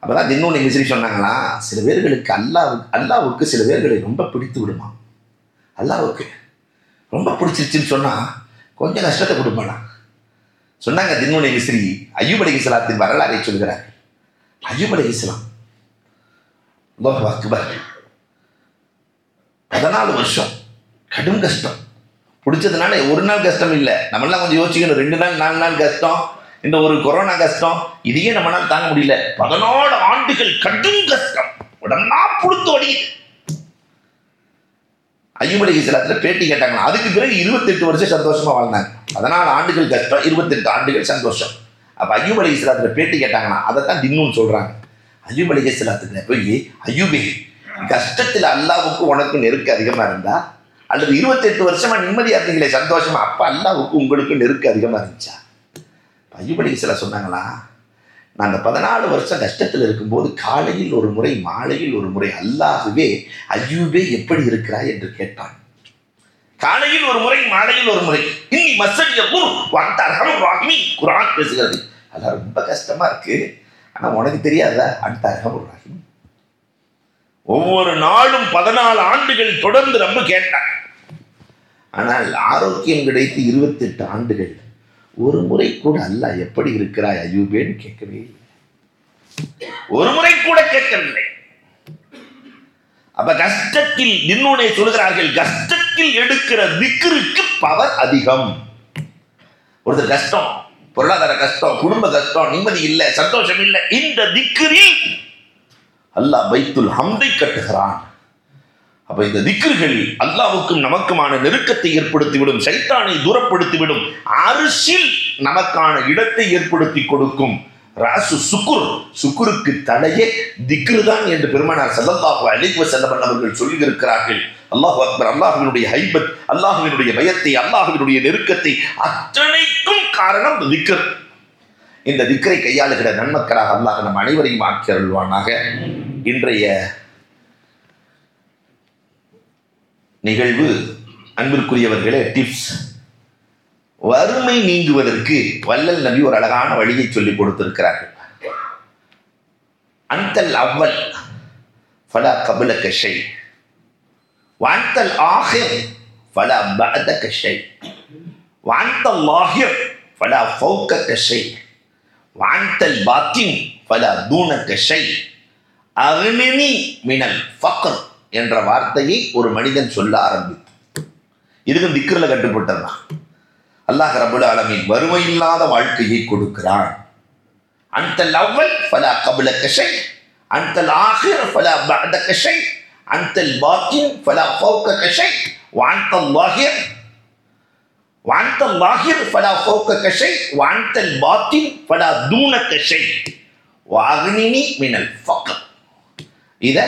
அப்பதான் தின்னொன்று மிஸ்ரி சொன்னாங்களா சில பேர்களுக்கு அல்லாவுக்கு அல்லாவுக்கு சில பேர்களை ரொம்ப பிடித்து விடுமா? அல்லாவுக்கு ரொம்ப பிடிச்சிருச்சுன்னு சொன்னா கொஞ்சம் கஷ்டத்தை கொடுப்பானா? சொன்னாங்க தின்னு மிஸ்ரி ஐயூப் அலி இஸ்லாத்தின் வரலாறை சொல்கிறார் ஐயூப் அலி இஸ்லாம் அக்பர். பதினாலு வருஷம். கடும் கஷ்டம். பிடிச்சதுனால ஒரு நாள் கஷ்டம் இல்லை. நம்மளாம் கொஞ்சம் யோசிக்கணும். ரெண்டு நாள் நாலு நாள் கஷ்டம். இந்த ஒரு கொரோனா கஷ்டம். இதையே நம்மளால் தாங்க முடியல. பதினாலு ஆண்டுகள் கடும் கஷ்டம். உடம்பா புழுத்து ஒடியுது ஐயமலி இஸ்லாத்துல பேட்டி கேட்டாங்களா அதுக்கு பிறகு இருபத்தெட்டு வருஷம் சந்தோஷமா வாழ்ந்தாங்க. பதினாலு ஆண்டுகள் கஷ்டம் இருபத்தெட்டு ஆண்டுகள் சந்தோஷம். அப்ப ஐயூப் சிலத்தில் இஸ்லாத்துல பேட்டி கேட்டாங்களா அதைத்தான் தின்னும் சொல்றாங்க. ஐயூப் அலி இஸ்லாத்துல போய் ஐயூபே கஷ்டத்தில் அல்லாவுக்கு உனக்கு நெருக்கு அதிகமா இருந்தா அல்லது இருபத்தெட்டு வருஷமா நிம்மதியா இருந்தீங்களே சந்தோஷமா? அப்ப அல்லாவுக்கு உங்களுக்கு நெருக்க அதிகமா இருந்துச்சா? ஐயூபடி சில சொன்னாங்களா நான் அந்த பதினாலு வருஷம் கஷ்டத்தில் இருக்கும்போது காலையில் ஒரு முறை மாலையில் ஒரு முறை அல்லாஹுவே ஐயூபே எப்படி இருக்கிறாய் என்று கேட்டான். காலையில் ஒரு முறை மாலையில் ஒரு முறை. இன்னி மசடிய வாக்மி குரான் பேசுகிறது. அதெல்லாம் ரொம்ப கஷ்டமா இருக்கு. ஆனா உனக்கு தெரியாதா? அந்த அர்ஹம் ராகிமி ஒவ்வொரு நாளும் பதினாலு ஆண்டுகள் தொடர்ந்து ரொம்ப கேட்டான். ஆனால் ஆரோக்கியம் கிடைத்து இருபத்தெட்டு ஆண்டுகள் ஒரு முறை கூட அல்ல எப்படி இருக்கிறாய் அயூபேன்னு கேட்கவே இல்லை. ஒரு முறை கூட கேட்கவில்லை. அப்ப கஷ்டத்தில் இன்னொன்னே சொல்கிறார்கள் கஷ்டத்தில் எடுக்கிற திக்கிற்கு பவர் அதிகம். ஒருத்தர் கஷ்டம் பொருளாதார கஷ்டம் குடும்ப கஷ்டம் நிம்மதி இல்லை சந்தோஷம் இல்லை இந்த திக்கிரில் அல்லாஹ் வைத்துல் ஹம்தை கட்டுகிறான். அப்ப இந்த திக்ருகள் அல்லாவுக்கும் நமக்குமான நெருக்கத்தை ஏற்படுத்திவிடும் சைத்தானை தூரப்படுத்திவிடும் அரசில் நமக்கான இடத்தை ஏற்படுத்தி கொடுக்கும். ராசு சுக்குர் சுக்குருக்கு தலையே திக்ரு தான் என்று பெருமானார் சல்லல்லாஹு அலைஹி செல்லவன் அவர்கள் சொல்லியிருக்கிறார்கள். அல்லாஹ் அக்பர் அல்லாஹ்வினுடைய ஹைபத் அல்லாஹுவினுடைய பயத்தை அல்லாஹுவினுடைய நெருக்கத்தை அத்தனைக்கும் காரணம் திக்ர். இந்த திக்ரை கையாளுகிற நன்மக்களாக அல்லாஹ் நம் அனைவரையும் ஆக்கி அருள்வானாக. இன்றைய நிகழ்வு. அன்பிற்குரியவர்களே டிப்ஸ் வறுமை நீங்குவதற்கு வல்லல் நபி ஒரு அழகான வழியை சொல்லிக் கொடுத்திருக்கிறார்கள். அந்தல் அவ்வல் ஃபலா கபுல கஷை வாந்தல் ஆஹிர் ஃபலா பத கஷை வாந்தல் லாஹிர் ஃபலா ஃபௌக்க கஷை வாந்தல் பாத்தின் ஃபலா தூன கஷை அருணினி மினல் ஃபக்கர் என்ற வார்த்தையை ஒரு மனிதன் சொல்ல ஆரம்பித்து இதுக்கும் திக்ரில் கட்டுப்பட்டதுதான். அல்லாஹ் ரபுல் ஆலமின் வறுமையில்லாத வாழ்க்கையை கொடுக்கிறான். அந்த லவ்வல் பல கபுல கஷை அந்த ஆஹிர் பல பத கஷை அந்த பாக்கின் பல ஃபௌக கஷை வாந்த லாஹிர் வாந்த லாஹிர் பல ஃபௌக கஷை வாந்த பாத்தின் பல தூண கஷை வாகினி மினல் ஃபக்கம் இதை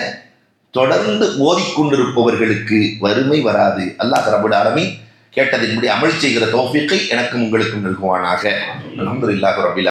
தொடர்ந்து ஓதிக்கொண்டிருப்பவர்களுக்கு வறுமை வராது. அல்லாஹ் ரபுல் ஆலமி கேட்டதின்படி அமல் செய்கிற தோஃபிக்கை எனக்கும் உங்களுக்கும் நல்குவானாக. அல்ஹம்துலில்லாஹி ரபில்